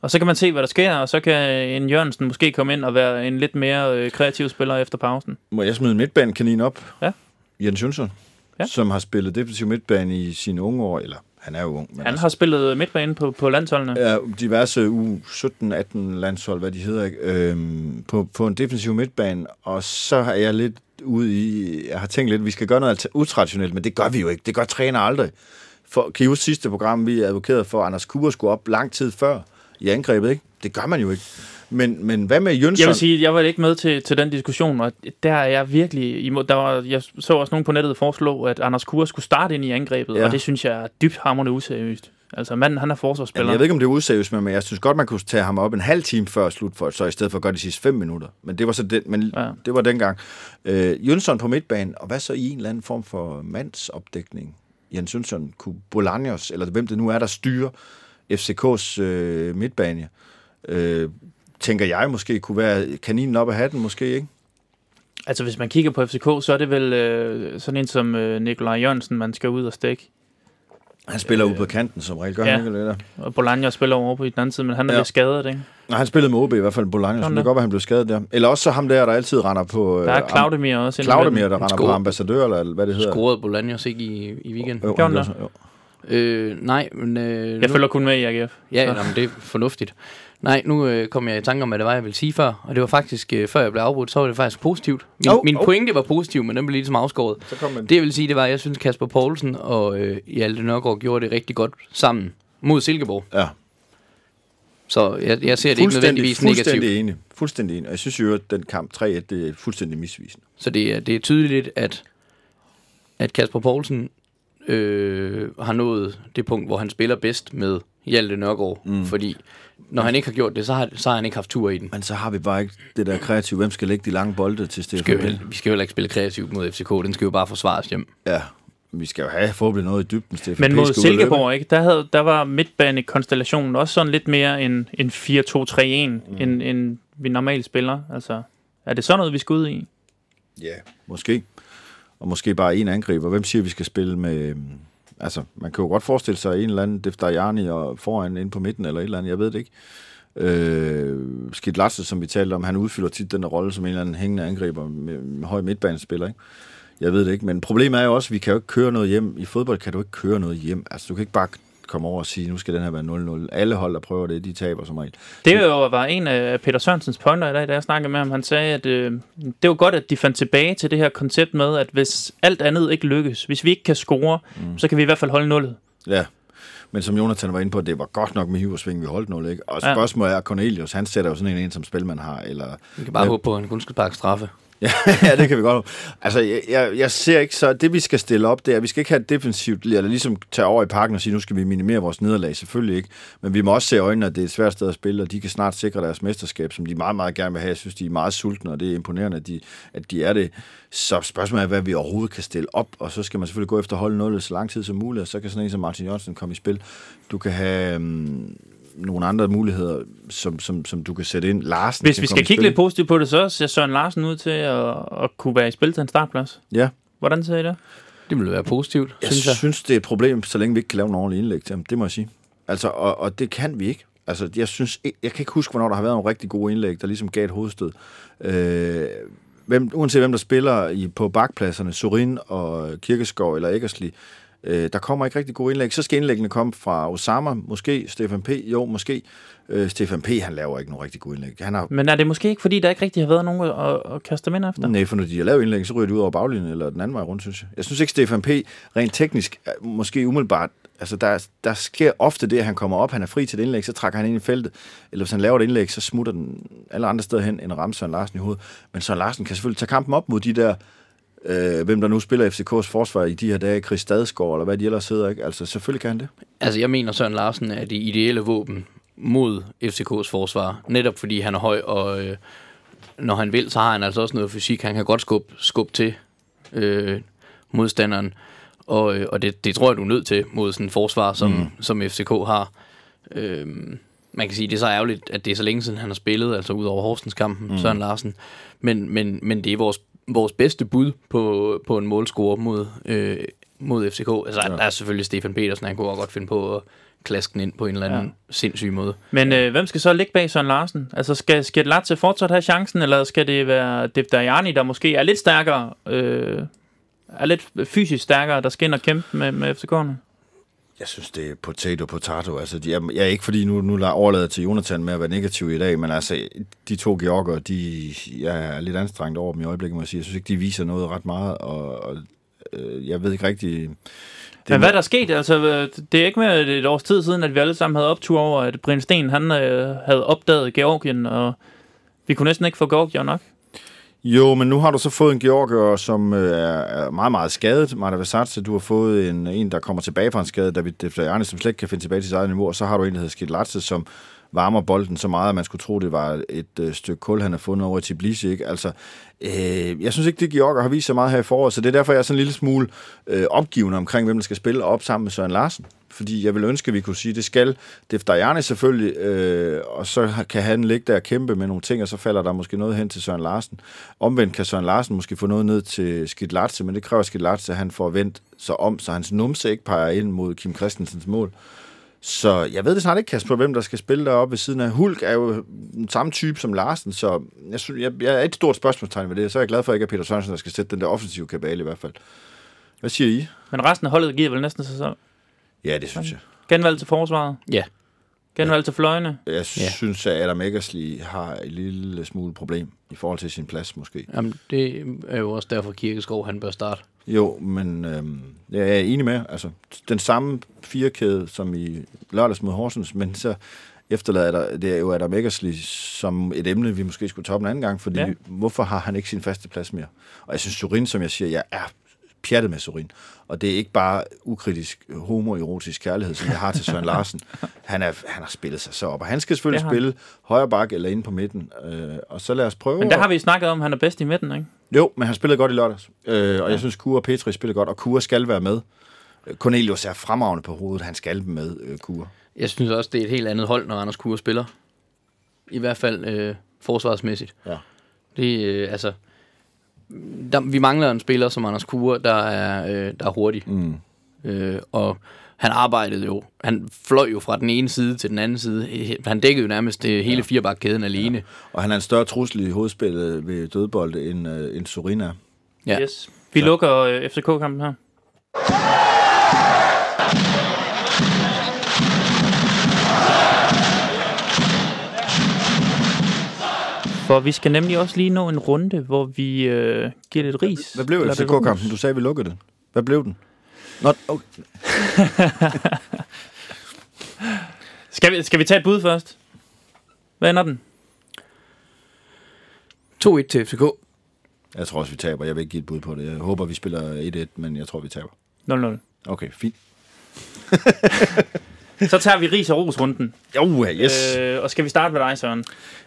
Og så kan man se, hvad der sker, og så kan en Jørgensen måske komme ind og være en lidt mere øh, kreativ spiller efter pausen. Må jeg smide en midtbanekanin op? Ja. Jens Jønsson, Ja. som har spillet defensiv midtbane i sine unge år, eller han er jo ung, men Han har spillet midtbane på, på landsholdene. Ja, diverse U17-18 landshold, hvad de hedder, ikke? Øhm, på, på en defensiv midtbane, og så er jeg lidt ude i, jeg har tænkt lidt, vi skal gøre noget utraditionelt, men det gør vi jo ikke. Det gør træner aldrig. For, kan I huske sidste program, vi advokerede for, at Anders Kure skulle op lang tid før i angrebet, ikke? Det gør man jo ikke. Men, men hvad med Jønsson? Jeg vil sige, jeg var ikke med til, til den diskussion, og der er jeg virkelig imod. Der var, jeg så også nogen på nettet foreslå, at Anders Kure skulle starte ind i angrebet, Ja. og det synes jeg er dybt hammerende useriøst. Altså, manden, han er forsvarsspiller. Jamen, jeg ved ikke, om det er useriøst, men jeg synes godt, man kunne tage ham op en halv time før slut, for, så i stedet for at gøre de sidste fem minutter. Men det var så den, men Ja. det var dengang. Øh, Jønsson på midtbanen, og hvad så i en eller anden form for mandsopdækning? Jens Jønsson, kunne Bolaños, eller hvem det nu er, der styrer FCK's øh, midtbane, øh, tænker jeg måske kunne være kaninen op af hatten, måske ikke? Altså, hvis man kigger på FCK, så er det vel øh, sådan en som øh, Nikolaj Jørgensen, man skal ud og stikke. Han spiller øh, ude på kanten som regel, gør ja. han ikke det der? Og Bologna spiller over på i den anden side, men han er Ja. lidt skadet, ikke? Nej, han spillede med OB i hvert fald, Bolaños, men det han kan det? godt være, han blev skadet der. Eller også så ham der, der altid render på... Der er øh, Claudemir også. Claudemir, der render på scorede- ambassadør, eller hvad det hedder. Scorede Bolaños ikke i, i weekenden? Jo, så, jo. Øh, nej, men... Øh, Jeg nu- følger kun med i AGF. Ja, Så- nå, men det er fornuftigt. Nej, nu øh, kom jeg i tanke om, hvad det var, jeg ville sige før. Og det var faktisk, øh, før jeg blev afbrudt, så var det faktisk positivt. Min, Oh, min oh. pointe var positiv, men den blev ligesom afskåret. Så kom man. Det jeg vil sige, det var, at jeg synes, Kasper Poulsen og øh, Hjalte Nørgaard gjorde det rigtig godt sammen mod Silkeborg. Ja, Så jeg, jeg ser det ikke nødvendigvis negativt. fuldstændig enig. Fuldstændig enig. Og jeg synes jo, at den kamp 3-1, det er fuldstændig misvisende. Så det er, det er tydeligt, at, at Kasper Poulsen øh, har nået det punkt, hvor han spiller bedst med Hjalte Nørgaard. Mm. Fordi når han ikke har gjort det, så har, så har han ikke haft tur i den. Men så har vi bare ikke det der kreative. Hvem skal lægge de lange bolde til Vi skal, jo, Stefan? vi skal jo heller ikke spille kreativt mod FCK. Den skal jo bare forsvares hjem. Ja, vi skal jo have forhåbentlig noget i dybden. Stefan Men mod. Silkeborg, ikke, der, havde, der var midtbanekonstellationen også sådan lidt mere en, en 4-2-3-1, mm. end, end vi normalt spiller. Altså, er det sådan noget, vi skal ud i? Ja, måske. Og måske bare en angriber. Hvem siger, vi skal spille med... Øhm, altså, man kan jo godt forestille sig en eller anden Deftajani og foran ind på midten, eller et eller andet, jeg ved det ikke. Øh, Skid Lasse, som vi talte om, han udfylder tit den der rolle som en eller anden hængende angriber med, med høj midtbanespiller, ikke? Jeg ved det ikke, men problemet er jo også, at vi kan jo ikke køre noget hjem. I fodbold kan du ikke køre noget hjem. Altså, du kan ikke bare komme over og sige, nu skal den her være 0-0. Alle hold, der prøver det, de taber som regel. Det jo var en af Peter Sørensens pointer i dag, da jeg snakkede med ham. Han sagde, at øh, det var godt, at de fandt tilbage til det her koncept med, at hvis alt andet ikke lykkes, hvis vi ikke kan score, mm. så kan vi i hvert fald holde nullet. Ja, men som Jonathan var inde på, det var godt nok med hiv og sving, vi holdt 0, ikke? Og Ja. spørgsmålet er, Cornelius, han sætter jo sådan en ind, som spilman har, eller... Vi kan bare håbe på, at han kun skal straffe. Ja, ja, det kan vi godt. Altså, jeg, jeg, jeg ser ikke så... Det, vi skal stille op, det er, at vi skal ikke have et defensivt, eller ligesom tage over i parken og sige, nu skal vi minimere vores nederlag. Selvfølgelig ikke. Men vi må også se i øjnene, at det er et svært sted at spille, og de kan snart sikre deres mesterskab, som de meget, meget gerne vil have. Jeg synes, de er meget sultne, og det er imponerende, at de, at de er det. Så spørgsmålet er, hvad vi overhovedet kan stille op, og så skal man selvfølgelig gå efter at holde nullet så lang tid som muligt, og så kan sådan en som Martin Jørgensen komme i spil. Du kan have um, nogle andre muligheder, som, som, som du kan sætte ind. Larsen Hvis vi skal kigge lidt positivt på det, så ser Søren Larsen ud til at, at kunne være i spil til en startplads. Ja, Hvordan ser I det? Det ville være positivt, Jeg synes jeg. synes, det er et problem, så længe vi ikke kan lave en ordentlig indlæg til ham. Det må jeg sige. Altså, og, og det kan vi ikke. Altså, jeg synes, ikke- jeg kan ikke huske, hvornår der har været nogle rigtig gode indlæg, der ligesom gav et hovedstød. Øh, hvem, uanset hvem der spiller i, på bakpladserne, Sorin og Kirkeskov eller Eggersli, øh, der kommer ikke rigtig gode indlæg. Så skal indlæggene komme fra Osama, måske Stefan P. Jo, måske. Øh, Stefan P. han laver ikke nogen rigtig gode indlæg. Han har Men er det måske ikke, fordi der ikke rigtig har været nogen at, at kaste dem ind efter? Nej, for når de har lavet indlæg, så ryger de ud over baglinjen, eller den anden vej rundt, synes jeg. Jeg synes ikke, Stefan P. rent teknisk, er måske umiddelbart, altså der, der sker ofte det, at han kommer op, han er fri til et indlæg, så trækker han ind i feltet, eller hvis han laver et indlæg, så smutter den alle andre steder hen, end at ramme Søren Larsen i hovedet. Men Søren Larsen kan selvfølgelig tage kampen op mod de der, øh, hvem der nu spiller FCK's forsvar i de her dage, Chris Stadsgaard, eller hvad de ellers hedder, ikke? Altså, selvfølgelig kan han det. Altså, jeg mener, Søren Larsen er det ideelle våben mod FCK's forsvar. Netop fordi han er høj, og øh, når han vil, så har han altså også noget fysik. Han kan godt skubbe, skubbe til øh, modstanderen. Og, øh, og det, det tror jeg, du er nødt til mod sådan en forsvar, som, mm. som FCK har. Øh, man kan sige, det er så ærgerligt, at det er så længe siden, han har spillet, altså ud over Horsens-kampen, mm. Søren Larsen. Men, men, men det er vores, vores bedste bud på, på en målscore mod, øh, mod FCK. Altså, ja. der er selvfølgelig Stefan Petersen, han kunne også godt finde på at klaske den ind på en eller anden ja. sindssyg måde. Men øh, hvem skal så ligge bag Søren Larsen? Altså, skal, skal Latze fortsat have chancen, eller skal det være Deftajani, der måske er lidt stærkere, øh, er lidt fysisk stærkere, der skal ind og kæmpe med, med FCK'erne? Jeg synes, det er potato potato. Altså, de, jeg, jeg er ikke fordi, nu, nu lader overladet til Jonathan med at være negativ i dag, men altså, de to georger, de, jeg er lidt anstrengt over dem i øjeblikket, må jeg sige. Jeg synes ikke, de viser noget ret meget, og, og øh, jeg ved ikke rigtig... Det Men hvad er der sket? Altså, det er ikke mere et års tid siden, at vi alle sammen havde optur over, at Brian Sten, han øh, havde opdaget Georgien, og vi kunne næsten ikke få Georgien nok. Jo, men nu har du så fået en georgier, som øh, er, meget, meget skadet. Marta Versatse, du har fået en, en, der kommer tilbage fra en skade, David Arne, som slet ikke kan finde tilbage til sit eget niveau, og så har du en, der hedder Skidlatse, som varmer bolden så meget, at man skulle tro, det var et øh, stykke kul, han har fundet over i Tbilisi. Ikke? Altså, øh, jeg synes ikke, det Georg har vist så meget her i foråret, så det er derfor, jeg er sådan en lille smule øh, opgivende omkring, hvem der skal spille op sammen med Søren Larsen. Fordi jeg vil ønske, at vi kunne sige, at det skal Defteriani selvfølgelig, øh, og så kan han ligge der og kæmpe med nogle ting, og så falder der måske noget hen til Søren Larsen. Omvendt kan Søren Larsen måske få noget ned til Skidlatse, men det kræver Skidlatse, at han får vendt sig om, så hans numse ikke peger ind mod Kim Christensens mål. Så jeg ved det snart ikke, Kasper, hvem der skal spille deroppe ved siden af. Hulk er jo den samme type som Larsen, så jeg, synes, jeg, jeg er et stort spørgsmålstegn ved det. Så er jeg glad for, at ikke er Peter Sørensen, der skal sætte den der offensive kabale i hvert fald. Hvad siger I? Men resten af holdet giver vel næsten sig selv. Ja, det synes jeg. Genvalg til forsvaret. Ja. Genvalg til fløjene. Jeg Ja. synes, at Adam Eggersley har et lille smule problem i forhold til sin plads, måske. Jamen, det er jo også derfor, Kirkeskov han bør starte. Jo, men øhm, jeg er enig med. Altså, den samme firekæde som i lørdags mod Horsens, men så efterlader der, det er jo Adam Eggersley som et emne, vi måske skulle tage op en anden gang, fordi Ja. hvorfor har han ikke sin faste plads mere? Og jeg synes, Sorin, som jeg siger, jeg er pjattet med Sorin. Og det er ikke bare ukritisk homoerotisk kærlighed, som jeg har til Søren Larsen. Han, er, han har spillet sig så op, og han skal selvfølgelig har spille højre bak eller inde på midten. Øh, og så lad os prøve. Men der har vi snakket om, at han er bedst i midten, ikke? jo, men han spillede godt i lørdags. Øh, og jeg synes, Kure og Petri spillede godt, og Kure skal være med. Øh, Cornelius er fremragende på hovedet. Han skal med, øh, Kure. Jeg synes også, det er et helt andet hold, når Anders Kure spiller. I hvert fald øh, forsvarsmæssigt. Ja. Det øh, altså... Der, vi mangler en spiller som Anders Kure, der er, øh, der er hurtig. Mm. Øh, og han arbejdede jo, han fløj jo fra den ene side til den anden side. Han dækkede jo nærmest det hele ja. firebakkæden alene. Ja. Og han er en større trussel i hovedspillet ved dødbold, end, øh, end Sorin er. Ja. Yes. Vi lukker øh, FCK-kampen her. For vi skal nemlig også lige nå en runde, hvor vi øh, giver lidt ris. Hvad blev FCK-kampen? Du sagde, vi lukkede den. Hvad blev den? Nå, okay. Skal vi, skal vi tage et bud først? Hvad ender den? 2-1 til FCK. Jeg tror også, vi taber. Jeg vil ikke give et bud på det. Jeg håber, vi spiller 1-1, men jeg tror, vi taber. 0-0. Okay, fint. Så tager vi ris- og ros-runden. Jo, yes. Øh. Og skal vi starte med dig, Søren?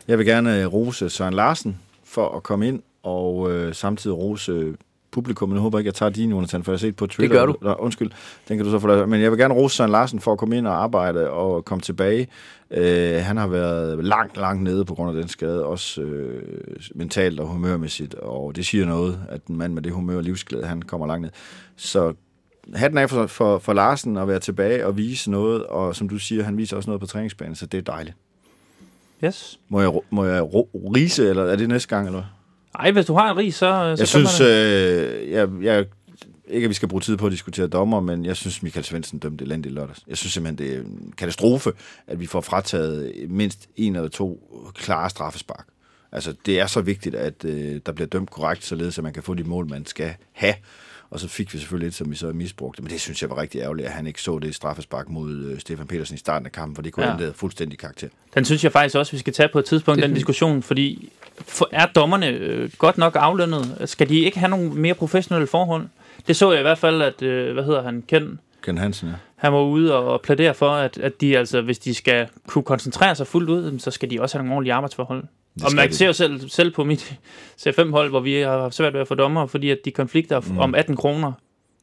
Jeg vil gerne øh, rose Søren Larsen for at komme ind, og øh, samtidig rose øh, publikum. Men jeg håber ikke, jeg tager din, Jonathan, for jeg har set på Twitter. gør du. Nå, undskyld, den kan du så få Men jeg vil gerne rose Søren Larsen for at komme ind og arbejde og komme tilbage. Øh, han har været langt, langt nede på grund af den skade, også øh, mentalt og humørmæssigt, og det siger noget, at en mand med det humør og livsglæde, han kommer langt ned. Så hatten af for, for, for Larsen at være tilbage og vise noget, og som du siger, han viser også noget på træningsbanen, så det er dejligt. Yes. Må jeg, må jeg rise, eller er det næste gang, eller hvad? Ej, hvis du har en ris, så, så Jeg synes, øh, jeg, jeg, ikke at vi skal bruge tid på at diskutere dommer, men jeg synes, Michael Svendsen dømte elendigt lørdags. Jeg synes simpelthen, det er en katastrofe, at vi får frataget mindst en eller to klare straffespark. Altså, det er så vigtigt, at øh, der bliver dømt korrekt, således at man kan få de mål, man skal have. Og så fik vi selvfølgelig et, som vi så misbrugte. Men det synes jeg var rigtig ærgerligt, at han ikke så det straffespark mod øh, Stefan Petersen i starten af kampen, for det kunne Ja. have fuldstændig karakter. Den synes jeg faktisk også, vi skal tage på et tidspunkt, Det- den diskussion, fordi for, er dommerne øh, godt nok aflønnet? Skal de ikke have nogle mere professionelle forhold? Det så jeg i hvert fald, at, øh, hvad hedder han, Ken, Ken Hansen, ja. han var ude og plædere for, at, at de altså, hvis de skal kunne koncentrere sig fuldt ud, så skal de også have nogle ordentlige arbejdsforhold. Det Og man ser jo selv, selv på mit C5-hold, hvor vi har haft svært ved at få dommer, fordi at de konflikter mm. om 18 kroner.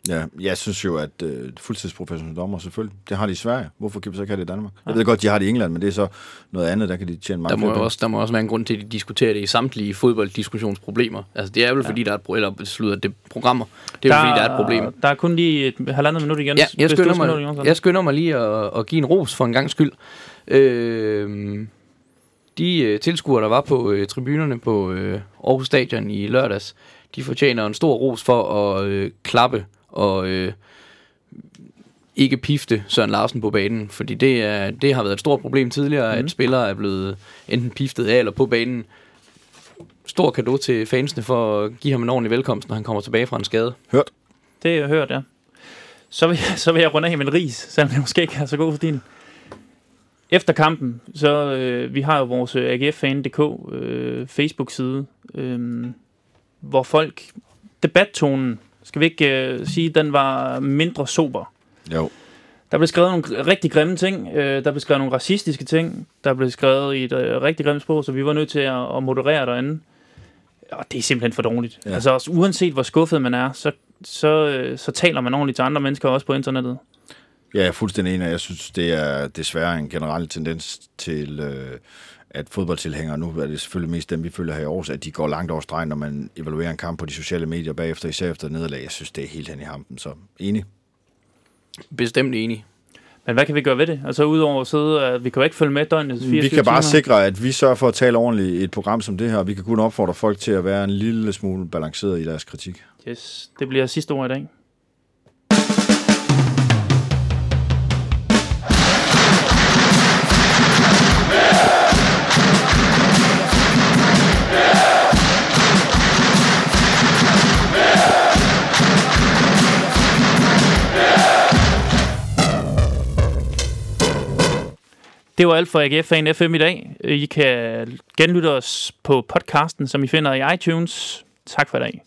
Ja, jeg synes jo, at øh, fuldtidsprofessionelle dommer selvfølgelig, det har de i Sverige. Hvorfor kan vi så ikke have det i Danmark? Jeg ved godt, de har det i England, men det er så noget andet, der kan de tjene mange Der må, også, der må også være en grund til, at de diskuterer det i samtlige fodbolddiskussionsproblemer. Altså, det er vel, ja. fordi der er et, eller, slutter det programmer. Det er jo, fordi der er et problem. Der er kun lige et halvandet minut igen. Ja, jeg skynder, mig, jeg skynder mig lige at, at give en ros for en gang skyld. Øh, de øh, tilskuere, der var på øh, tribunerne på øh, Aarhus Stadion i lørdags, de fortjener en stor ros for at øh, klappe og øh, ikke pifte Søren Larsen på banen. Fordi det, er, det har været et stort problem tidligere, mm. at spillere er blevet enten piftet af eller på banen. Stor kado til fansene for at give ham en ordentlig velkomst, når han kommer tilbage fra en skade. Hørt. Det har jeg hørt, ja. Så vil, jeg, så vil jeg runde af med en ris, selvom det måske ikke er så god for din. Efter kampen, så øh, vi har jo vores øh, AGF-fan.dk øh, Facebook-side. Øh, hvor folk... Debattonen, skal vi ikke øh, sige, den var mindre sober. Jo. Der blev skrevet nogle rigtig grimme ting. Øh, der blev skrevet nogle racistiske ting. Der blev skrevet i et øh, rigtig grimt sprog, så vi var nødt til at, at moderere derinde. Og det er simpelthen for dårligt. Ja. Ja. Altså også, uanset hvor skuffet man er, så, så, øh, så taler man ordentligt til andre mennesker også på internettet. Ja, jeg er fuldstændig enig. og Jeg synes, det er desværre en generel tendens til, øh, at fodboldtilhængere, nu er det selvfølgelig mest dem, vi følger her i Aarhus, at de går langt over stregen, når man evaluerer en kamp på de sociale medier bagefter, især efter nederlag. Jeg synes, det er helt hen i hampen, så enig. Bestemt enig. Men hvad kan vi gøre ved det? Altså udover at sidde, at vi kan jo ikke følge med døgnet 24 Vi kan bare timer. sikre, at vi sørger for at tale ordentligt i et program som det her. Vi kan kun opfordre folk til at være en lille smule balanceret i deres kritik. Yes, det bliver sidste ord i dag. Det var alt for AGF Fan FM i dag. I kan genlytte os på podcasten, som I finder i iTunes. Tak for i dag.